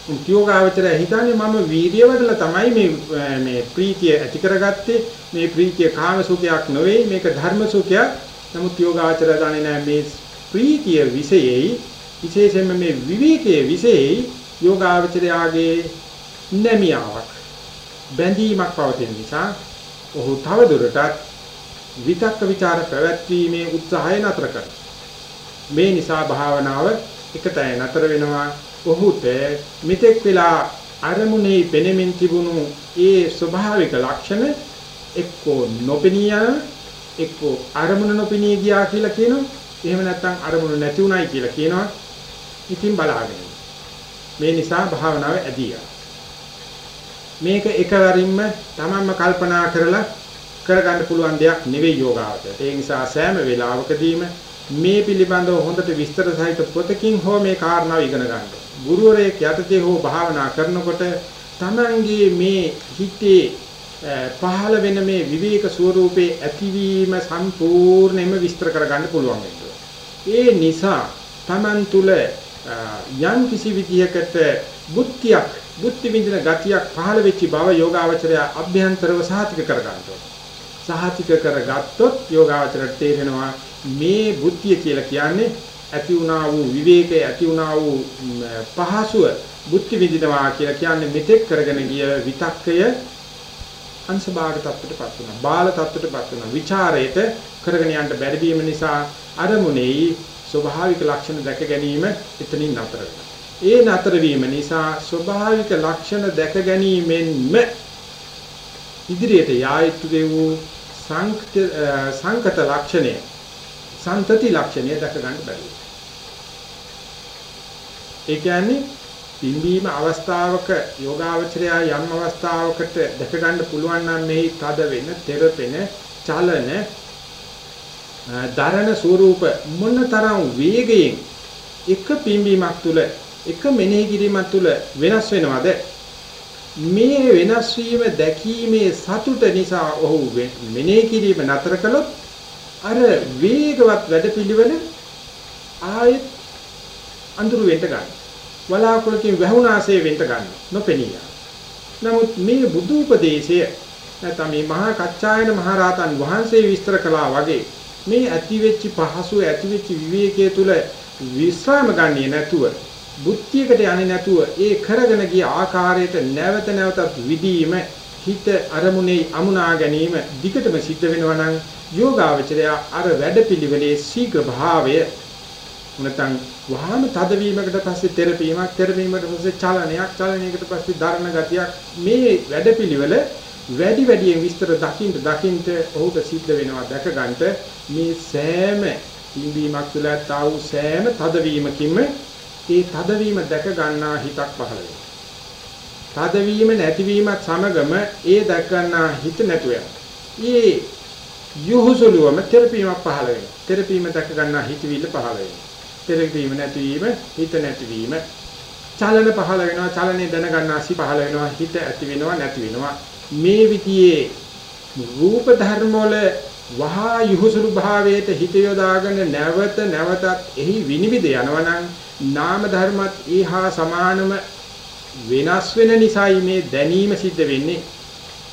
උද්‍යෝගාවචරය හිතන්නේ මම වීර්ය වඩලා තමයි මේ මේ ප්‍රීතිය ඇති කරගත්තේ මේ ප්‍රීතිය කාම සුඛයක් නෙවෙයි මේක ධර්ම සුඛයක් නමුත් යෝගාවචරය දන්නේ නැහැ මේ ප්‍රීතිය විශේෂයි විශේෂයෙන්ම මේ විවේකයේ විශේෂයි යෝගාවචරයාගේ නැමියාවක් බැඳීමක් පවතින නිසා ඔහු තව දුරටත් විතක්ක ਵਿਚාර පැවැත්වීමේ උත්සාහය නතර කරනවා මේ නිසා භාවනාව එකතැන නතර වෙනවා. ඔහුට මෙතෙක් වෙලා අරමුණේ පෙනෙමින් තිබුණු ඒ ස්වභාවික ලක්ෂණ එක්කෝ නොපෙනිය එක්කෝ අරමුණ නොපෙනී ගියා කියලා කියනවා. එහෙම නැත්නම් අරමුණ නැති උනායි කියලා කියනවා. ඉතින් බලාගෙන. මේ නිසා භාවනාව ඇදී මේක එකවරින්ම තමන්ම කල්පනා කරලා කරගන්න පුළුවන් දෙයක් නෙවෙයි යෝගාවචරයට. ඒ නිසා සෑම වෙලාවකදීම මේ පිළිබඳව හොඳට විස්තර සහිත පොතකින් හෝ මේ කාරණාව ඉගෙන ගන්න. ගුරුවරයෙක් යටතේ හෝ භාවනා කරනකොට තමන්ගේ මේ හිතේ පහළ වෙන මේ විවේක ස්වરૂපේ ඇතිවීම සම්පූර්ණයෙන්ම විස්තර කරගන්න පුළුවන් වෙනවා. ඒ නිසා Taman තුල යම් කිසි විදියකට බුද්ධියක් බුද්ධි විඳින ගතියක් පහළ වෙච්ච බව යෝගාවචරය අභ්‍යන්තරව සාතික කරගන්නවා. සාතික කරගත්තොත් යෝගාවචරයට තේරෙනවා මේ බුද්ධිය කියලා කියන්නේ ඇති වුණා වූ විවේකයේ ඇති වුණා වූ පහසුව බුද්ධි විඳිනවා කියලා කියන්නේ මෙතෙක් කරගෙන ගිය විතක්කය අංශභාග තත්ත්වයටපත් වෙනවා. බාල තත්ත්වයටපත් වෙනවා. ਵਿਚාරයට කරගෙන යන්න බැරි වීම නිසා අරමුණේ ස්වභාවික ලක්ෂණ දැක ගැනීම එතනින් නතර වෙනවා. ඒ නතර වීම නිසා ස්වභාවික ලක්ෂණ දැක ගැනීමෙන්ම ඉදිරියට යායුතු වූ සංකත ලක්ෂණය සන්තති ලක්ෂණය දැක ගන්න බැහැ. ඒ කියන්නේ පිම්බීම අවස්ථාවක යෝගාවචරය යම් අවස්ථාවකට දැක ගන්න පුළුවන් නම් මෙහි තද වෙන, තෙරපෙන, චලන, දරණ ස්වરૂප මොනතරම් වේගයෙන් එක පිම්බීමක් තුල එක මෙනෙහි කිරීමක් තුල වෙනස් වෙනවද? මේ වෙනස් වීම දැකීමේ සතුට නිසා ඔහු මෙනෙහි කිරීම නතර කළොත් අර වේගවත් වැඩපිළිවෙල ආයෙත් අඳුරු වෙන්න ගන්නවා. වලාකුළකින් වැහුණාසේ වෙන්න ගන්න නොපෙනිය. නමුත් මේ බුදු උපදේශය නැත්නම් මේ මහා කච්චායන මහරහතන් වහන්සේ විස්තර කළා වගේ මේ ඇතිවෙච්ච පහසු ඇතිවෙච්ච විවේකයේ තුල විස්රාම ගන්නේ නැතුව බුද්ධියකට යන්නේ නැතුව ඒ කරගෙන ගිය ආකාරයට නැවත නැවතත් විදීම හිත අරමුණේ අමුණා ගැනීම දිගටම සිද්ධ වෙනවා නම් යෝගාවචරය අර වැඩපිළිවෙලේ ශීඝ්‍ර භාවය නැත්නම් වහාම තදවීමකට පස්සේ තෙරපීමක් තෙරපීමකට පස්සේ චලනයක් චලනයකට පස්සේ ධර්ණ ගතියක් මේ වැඩපිළිවෙල වැඩි වැඩියෙන් විස්තර දකින්න දකින්න ඔහුට සිද්ධ වෙනවා දැක ගන්නට මේ සෑම පිම්බීමක් තුළ තා වූ සෑම තදවීමකින්ම ඒ තදවීම දැක ගන්නා හිතක් පහළ වෙනවා. තදවීම නැතිවීමත් සමගම ඒ දැක ගන්නා හිත නැතුව යනවා. ඒ යොහුසලුවම තෙරපීමක් පහළ වෙනවා. තෙරපීම දැක ගන්නා හිතවිල්ල පහළ වෙනවා. තෙරපීම නැතිවීම හිත නැතිවීම චලන පහළ වෙනවා චලනේ දැනගන්නා සි පහළ වෙනවා හිත ඇති වෙනවා නැති වෙනවා මේ විදිහේ රූප ධර්ම වල වහා යහුසුළු භාවයට හිත යොදාගෙන නැවත නැවතත් එහි විනිවිද යනවනම් නාම ධර්මත් ඊහා සමානම වෙනස් වෙන නිසායි මේ දැනීම සිද්ධ වෙන්නේ.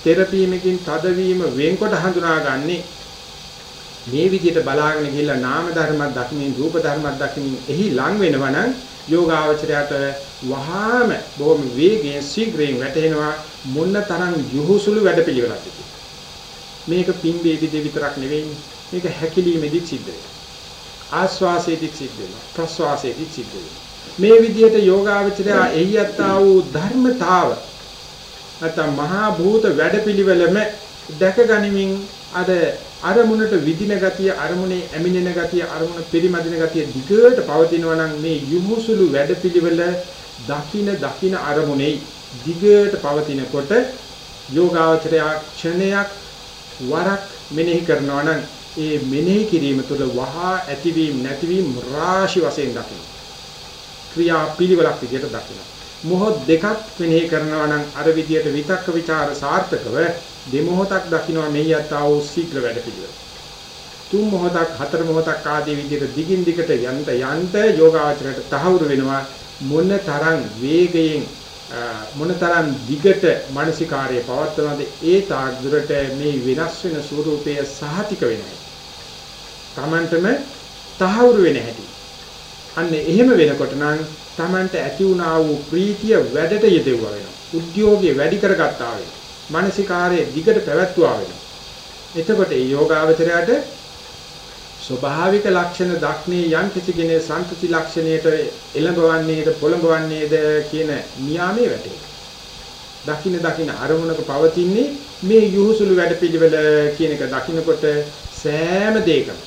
තෙරපීමකින් තදවීම වෙන්කොට හඳුනාගන්නේ මේ විදිහට බලාගෙන ගිහිල්ලා නාම ධර්මයක් දකින්න රූප ධර්මයක් දකින්න එහි ලං වෙනවනම් යෝගාවචරයට වහාම බොහොම වේගයෙන් ශීඝ්‍රයෙන් වැටෙනවා මොන තරම් යහුසුළු වැඩපිළිවෙලක්ද මේක පිම්බේ විදේ විතරක් නෙවෙයි. මේක හැකිලීමේදී සිද්ධ වෙනවා. ආස්වාසයේදී සිද්ධ වෙනවා. ප්‍රස්වාසයේදී සිද්ධ වෙනවා. මේ විදිහට යෝගාවචරය එහි යත්තා වූ ධර්මතාව නැත්නම් මහා භූත වැඩපිළිවෙලම දැක ගනිමින් අර අරමුණට විදින ගතිය අරමුණේ ඇමිනෙන ගතිය අරමුණ පරිමදින ගතිය දිගට පවතිනවා නම් මේ යුහුසුළු වැඩපිළිවෙල දකින දකින අරමුණේ දිගට පවතිනකොට යෝගාවචරය ක්ෂණයක් වරක් මෙනෙහි කරනවා නම් ඒ මෙනෙහි කිරීම තුළ වහා ඇතිවීම නැතිවීම රාශි වශයෙන් දකින්න. ක්‍රියා පිළිවෙලක් විදිහට දකින්න. මොහොත් දෙකක් මෙනෙහි කරනවා නම් අර විදිහට විතක්ක ਵਿਚාර සාර්ථකව දෙමොහොතක් දකින්න මෙහි යතාවෝ ශීඝ්‍ර වැඩ පිළිවෙල. තුන් මොහොතක් හතර මොහොතක් ආදී විදිහට දිගින් දිගට යන්ත යන්ත යෝගාචරයට තහවුරු වෙනවා මොන තරම් වේගයෙන් මොන තරම් දිගට මානසිකාර්යය පවත්වනවද ඒ තාක් දුරට මේ වෙනස් වෙන ස්වરૂපය සහතික වෙනවා Tamanටම තහවුරු වෙන හැටි. අන්න එහෙම වෙනකොට නම් Tamanට ඇති වුණා වූ ප්‍රීතිය වැඩට යෙදුවා වෙනවා. උද්‍යෝගය වැඩි කරගත්තා වෙනවා. මානසිකාරයේ දිගට පැවැත්වුවා වෙනවා. එතකොට මේ යෝගාවචරයට ස්වභාවික ලක්ෂණ දක්නේ යම් කිසි කෙනේ සම්පති ලක්ෂණයට එළඹවන්නේද පොළඹවන්නේද කියන නියාමයේ වැටේ. දකින්න දකින්න අරමුණක පවතින්නේ මේ යහුසුළු වැඩපිළිවෙල කියන එක දකින්නකොට සෑම දෙයකම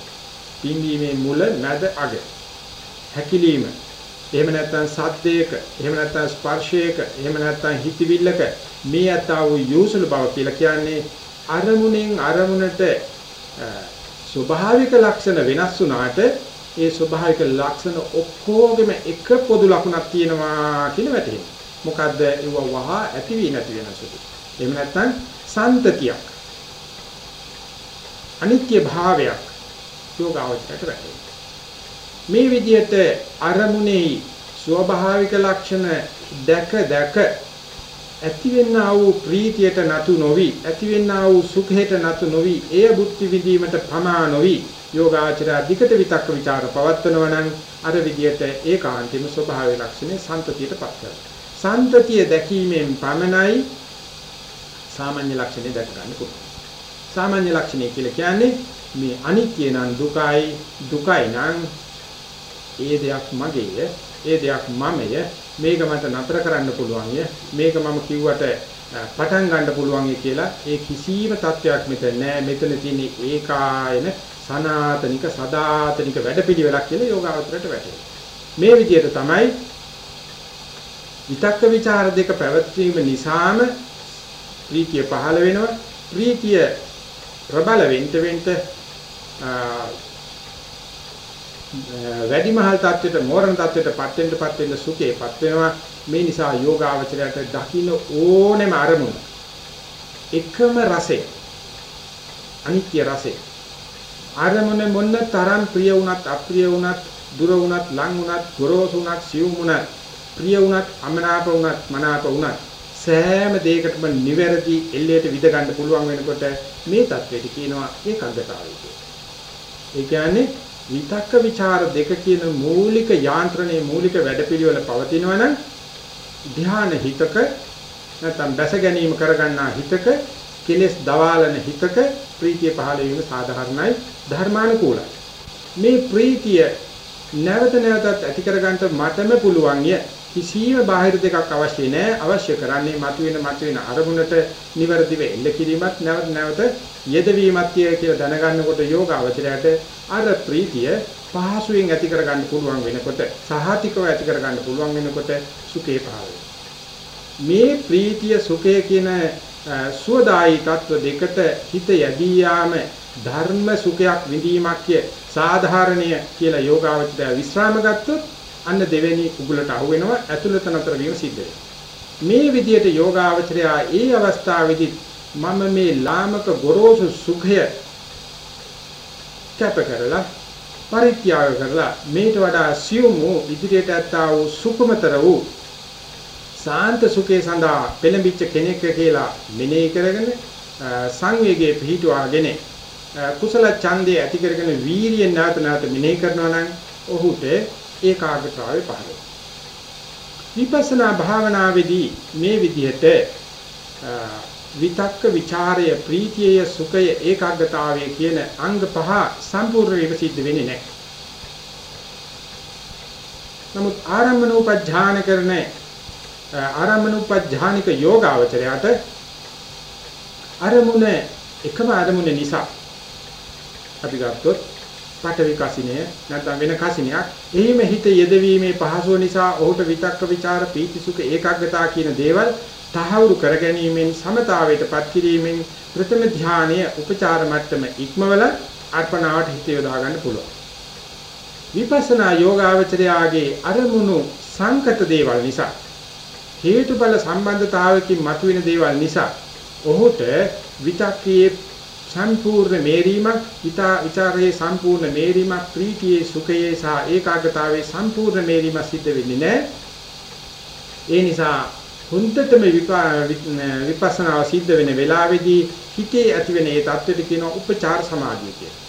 පින්වීමේ මුල මැද අග හැකිලිම එහෙම නැත්නම් සද්දයක එහෙම නැත්නම් ස්පර්ශයක එහෙම නැත්නම් හිතවිල්ලක මේ යතා වූ යොසුළු බව කියලා කියන්නේ අරමුණෙන් අරමුණට ස්වභාවික ලක්ෂණ වෙනස් වුණාට ඒ ස්වභාවික ලක්ෂණ ඔක්කොගෙම එක පොදු ලක්ෂණක් තියෙනවා කියලා වැටහෙනවා. මොකද්ද ඒව වහ ඇති වී නැති වෙන සුළු. එහෙම නැත්නම් සන්තතියක්. අනිත්‍ය භාවයක් යෝගාවචරයට වැටෙනවා. මේ විදිහට අරමුණේ ස්වභාවික ලක්ෂණ දැක දැක ඇතිවෙනා වූ ප්‍රීතියට නතු නොවි ඇතිවෙනා වූ සුඛයට නතු නොවි එය බුද්ධි විදීමට පමා නොවි යෝගාචරය අධිකට විතක්ක ਵਿਚාර පවත්වනවා නම් අර විදියට ඒකාන්තිම ස්වභාවයේ ලක්ෂණය සන්තතියටපත් කරනවා. සන්තතිය දැකීමෙන් පමණයි සාමාන්‍ය ලක්ෂණය දැක ගන්න පුළුවන්. සාමාන්‍ය ලක්ෂණය කියලා කියන්නේ මේ අනිත්‍ය නම් දුකයි දුකයි නම් ඒ දෙයක් මගේය ඒ දෙයක් මමය. මේක මට නතර කරන්න පුළුවන් මේක මම කිව්වට පටන් ගන්න පුළුවන් කියලා ඒ කිසිම තත්වයක් මෙතන නෑ. මෙතන තියෙන ඒකායන සනාතනික සදාතනික වැඩපිළිවෙලක් කියලා යෝගාවතරයට වැටෙනවා මේ විදිහට තමයි විතක්ක ਵਿਚාර දෙක පැවැත්වීම නිසාම ප්‍රීතිය පහළ වෙනවා. ප්‍රීතිය ප්‍රබල වෙන්න වෙන්න වැඩිමහල් தත්වෙට මෝරණ தත්වෙට පත් වෙන්න පත් වෙන්න සුඛේපත් වෙනවා. මේ නිසා යෝගාවචරයට දකින්න ඕනෙම අරමුණ. එකම රසය. අනිත්‍ය රසය. අරමුණ මොන්න තරම් ප්‍රිය වුණත් අප්‍රිය වුණත් දුර වුණත් ලං වුණත් ගොරෝසු වුණත් සියුම් වුණත් ප්‍රිය වුණත් අමනාප වුණත් මනාප වුණත් සෑම දෙයකටම නිවැරදි එල්ලයට විද ගන්න පුළුවන් වෙනකොට මේ தත්වෙට කියනවා ඒකාග්‍රතාවය කියලා. ඒ කියන්නේ විතක්ක ਵਿਚාර දෙක කියන මූලික යාන්ත්‍රණයේ මූලික වැඩපිළිවෙල පවතිනවනම් ධ්‍යාන හිතක නැත්නම් දැස ගැනීම කරගන්නා හිතක කෙලෙස් දවාලන හිතක ප්‍රීතිය පහළ වීම සාධාරණයි ධර්මානුකූලයි. මේ ප්‍රීතිය නැවත නැවතත් ඇති කරගන්න මටම පුළුවන් ය. කිසියම් බාහිර දෙකක් අවශ්‍ය නැහැ. අවශ්‍ය කරන්නේ මතුවෙන මතුවෙන අරමුණට නිවැරදිව එල්ල කිරීමත් නැවත නැවත යෙදවීමත් කියලා දැනගන්නකොට යෝග අවචරයට අර ප්‍රීතිය පහසුවෙන් ඇති කරගන්න පුළුවන් වෙනකොට සහතිකව ඇති කරගන්න පුළුවන් වෙනකොට සුඛේ පහළ මේ ප්‍රීතිය සුඛය කියන සුවදායි තත්ව දෙකට හිත යදී යාම ධර්ම සුඛයක් විඳීමක් සාධාරණීය කියලා යෝගාවචරය විශ්‍රාම ගත්තොත් අන්න දෙවෙනි උගලට අහු වෙනවා ඇතුළත නතර වීම සිද්ධ මේ විදිහට යෝගාවචරය ඒ අවස්ථාවේදී මම මේ ලාමක ගොරෝසු සුඛය කැප කරලා පරිත්‍යාග කරලා මේට වඩා සියුම් වූ ඉදිරියට ඇත්තා වූ සුකුමතර වූ සාන්ත සුඛේ සඳහා පෙළඹිච්ච කෙනෙක් කියලා මෙනෙහි කරගෙන සංවේගයේ පිහිටුවාගෙන කුසල ඡන්දේ ඇති කරගෙන වීරියෙන් නැවත නැවත මෙනෙහි කරනවා නම් ඔහුට ඒකාග්‍රතාවය පහළ විපස්සනා භාවනාවේදී මේ විදිහට විතක්ක ਵਿਚාරය ප්‍රීතිය සුඛය ඒකාග්‍රතාවය කියන අංග පහ සම්පූර්ණ වීම සිද්ධ වෙන්නේ නැහැ. නමුත් ආරම්භන උපඥාන කරන ආරම්භන උපඥානික යෝගාවචරයට අරමුණ එකම අරමුණ නිසා අපි ගත්තොත් පටවි කසිනය නැත්නම් වෙන කසිනයක් එහිම හිත යෙදවීමේ පහසුව නිසා ඔහුට විතක්ක ਵਿਚාර පීතිසුඛ ඒකාග්‍රතාව කියන දේවල් තහවුරු කර ගැනීමෙන් සමතාවයටපත් කිරීමෙන් ප්‍රථම ධානය උපචාර මට්ටම ඉක්මවල අර්පණාවට හිත යොදා ගන්න පුළුවන්. විපස්සනා යෝගාවචරයාගේ අරමුණු සංකත දේවල් නිසා හේතුඵල සම්බන්ධතාවයකින් මතුවෙන දේවල් නිසා ඔහුට විතක්කයේ සම්පූර්ණ මේරීමක් හිතා ਵਿਚාරයේ සම්පූර්ණ මේරීමක් ප්‍රීතියේ සුඛයේ සහ ඒකාග්‍රතාවයේ සම්පූර්ණ මේරීම සිද්ධ වෙන්නේ නැහැ. ඒ නිසා හුන්දටම විපස්සනාව සිද්ධ වෙන වෙලාවේදී හිතේ ඇතිවෙන ඒ தත්ත්වෙට කියනවා උපචාර සමාධිය කියලා.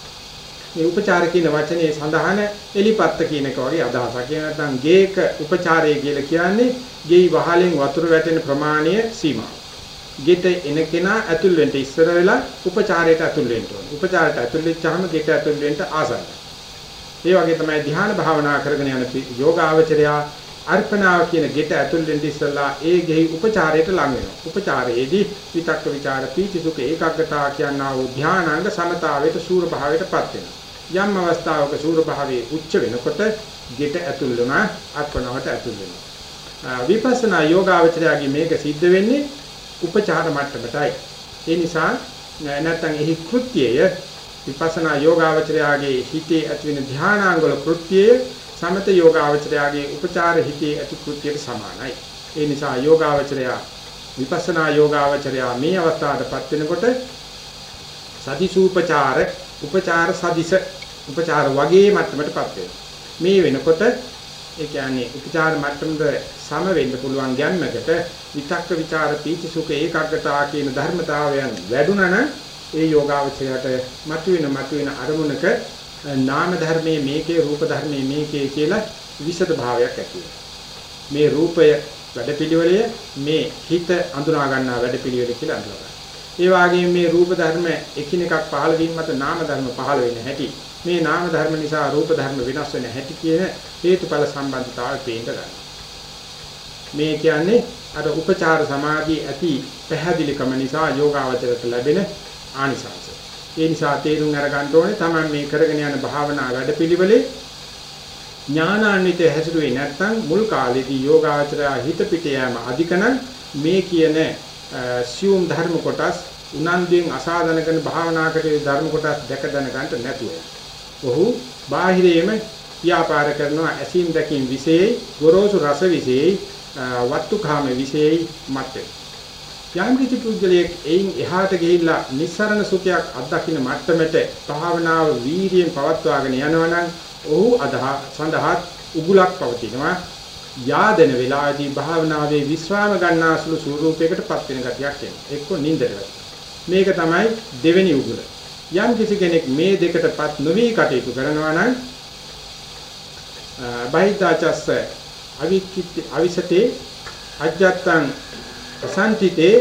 මේ උපචාර කියන වචනේ සඳහන එලිපත්ත කියන එක වගේ අදහසක්. ඒ නැත්නම් ගේක උපචාරය කියලා කියන්නේ ගෙයි වහලෙන් වතුර වැටෙන ප්‍රමාණය සීමාව. ගෙට එන කෙනා ඇතුල් වෙන්න ඉස්සර වෙලා උපචාරයට ඇතුල් වෙන්න ඕනේ. උපචාරයට ඇතුල් වෙච්චාම ගෙට ඇතුල් වෙන්න ආසන්න. ඒ වගේ තමයි ධ්‍යාන භාවනා කරගෙන යන යෝගාවචරයා අර්පණාව කියන ගෙට ඇතුල් වෙන්න ඉස්සලා ඒ ගෙහි උපචාරයට ලං වෙනවා. උපචාරයේදී විතක්ක ਵਿਚාර පීති සුඛ ඒකාග්‍රතාව කියනා වූ ධානාංග සමතාවයට සූර භාවයටපත් වෙනවා. යම් අවස්ථාවක සූර භාවයේ උච්ච වෙනකොට ගෙට ඇතුල් වෙනවා අර්පණාවට ඇතුල් වෙනවා. විපස්සනා යෝගාවචරයාගේ මේක සිද්ධ වෙන්නේ උපචාර මට්ටමටයි. ඒ නිසා නැත්තම් එහි කෘත්‍යය විපස්සනා යෝගාවචරයාගේ හිතේ ඇතිවෙන ධානාංගවල කෘත්‍යය සමත යෝගාවචරයාගේ උපචාර හිතේ ඇති කෘත්‍යයට සමානයි. ඒ නිසා යෝගාවචරය විපස්සනා යෝගාවචරය මේ අවස්ථාවටපත් වෙනකොට සදිසූපචාර උපචාර සදිස උපචාර වගේ මට්ටමටපත් වෙනවා. මේ වෙනකොට ඒ කියන්නේ උපචාර මට්ටමද සම වෙන්න පුළුවන් ගැම්මකට විතක්ක ਵਿਚාර පීති සුඛ ඒකාග්‍රතාව කියන ධර්මතාවයන් වැඩුණන ඒ යෝගාවචරයට මතුවෙන මතුවෙන අරමුණක නාම ධර්මයේ මේකේ රූප ධර්මයේ මේකේ කියලා විෂද භාවයක් ඇති මේ රූපය වැඩපිළිවෙලය මේ හිත අඳුනා ගන්නා වැඩපිළිවෙල කියලා අඳුරගන්න. ඒ වගේම මේ රූප ධර්ම එකිනෙකක් පහළ වීම මත නාම ධර්ම පහළ වෙන හැටි මේ නාම ධර්ම නිසා රූප ධර්ම වෙනස් වෙන හැටි කියන හේතුඵල සම්බන්ධතාවය පේන්න ගන්නවා. මේ කියන්නේ අර උපචාර සමාධිය ඇති පැහැදිලිකම නිසා යෝගාවචරයට ලැබෙන ආනිසංස. ඒ නිසා තේරුම් අරගන්න ඕනේ තමයි මේ කරගෙන යන භාවනා වැඩපිළිවෙලේ ඥානාන්විතය හැසිරුවේ නැත්නම් මුල් කාලේදී යෝගාචරය හිත පිට යෑම අධිකනම් මේ කියන සියුම් ධර්ම කොටස් උනන්දුවෙන් අසාධන කරන භාවනා කරේ ධර්ම කොටස් දැක දැන ගන්නට නැතුව. ඔහු බාහිරයේම ව්‍යාපාර කරනවා. ඇසීම් දැකීම් විශේෂයි ගොරෝසු රස විශේෂයි වත්තුකාම විශේෂයි මතේ. යම් කිසි පුද්ගලයෙක් එයින් එහාට ගිහිල්ලා නිස්සරණ සුඛයක් අත්දකින්න මට්ටමට භාවනාව වීර්යයෙන් පවත්වාගෙන යනවනම් ඔහු අදහ සඳහා උගුලක් පවතිනවා. යාදෙන වෙලාවේදී භාවනාවේ විස්රාම ගන්නාසුළු ස්වරූපයකටපත් වෙන ගතියක් එනවා. එක්ක නින්දට මේක තමයි දෙවෙනි උගුල. යම් කිසි කෙනෙක් මේ දෙකටපත් නොවි කටයුතු කරනවා නම් බහිතාචස්ස අවික්කිත අවිසතේ අජ්ජත්තං ප්‍රසන්තිතේ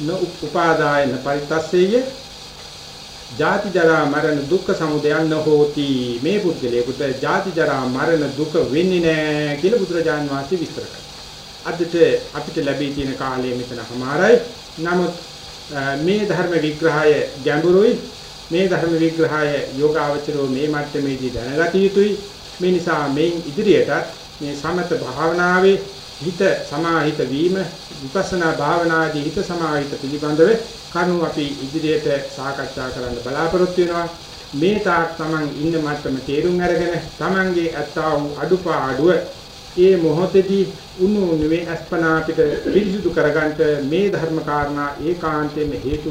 න උපාදායන පරිතස්සෙය ජාති ජරා මරණ දුක්ඛ සමුදයන් හෝති මේ පුද්ගලයාට ජාති ජරා මරණ දුක වෙන්නේ නැහැ කියලා බුදුරජාන් වහන්සේ විස්තර කරනවා. අදට අපිට ලැබී තියෙන කාලය මෙතන හමාරයි. නමුත් මේ ධර්ම විග්‍රහය ගැඹුරුයි. මේ ධර්ම විග්‍රහය යෝගාවචරෝ මේ මට්ටමේදී දැනගත යුතුයි. මේ නිසා මේ ඉදිරියටත් මේ සමත භාවනාවේ හිත සමාහිත වීම විපස්සනා භාවනාදී හිත සමාහිත පිළිබඳව කරුණු අපි ඉදිරියට සාකච්ඡා කරන්න බලාපොරොත්තු වෙනවා මේ තාක් තමන් ඉන්න මට්ටම තේරුම් අරගෙන තමන්ගේ අත්තා වූ අඩුපාඩුව ඒ මොහොතේදී උණු උණුවේ අස්පනා පිට පිරිසිදු කරගන්න මේ ධර්ම කාරණා ඒකාන්තයෙන් හේතු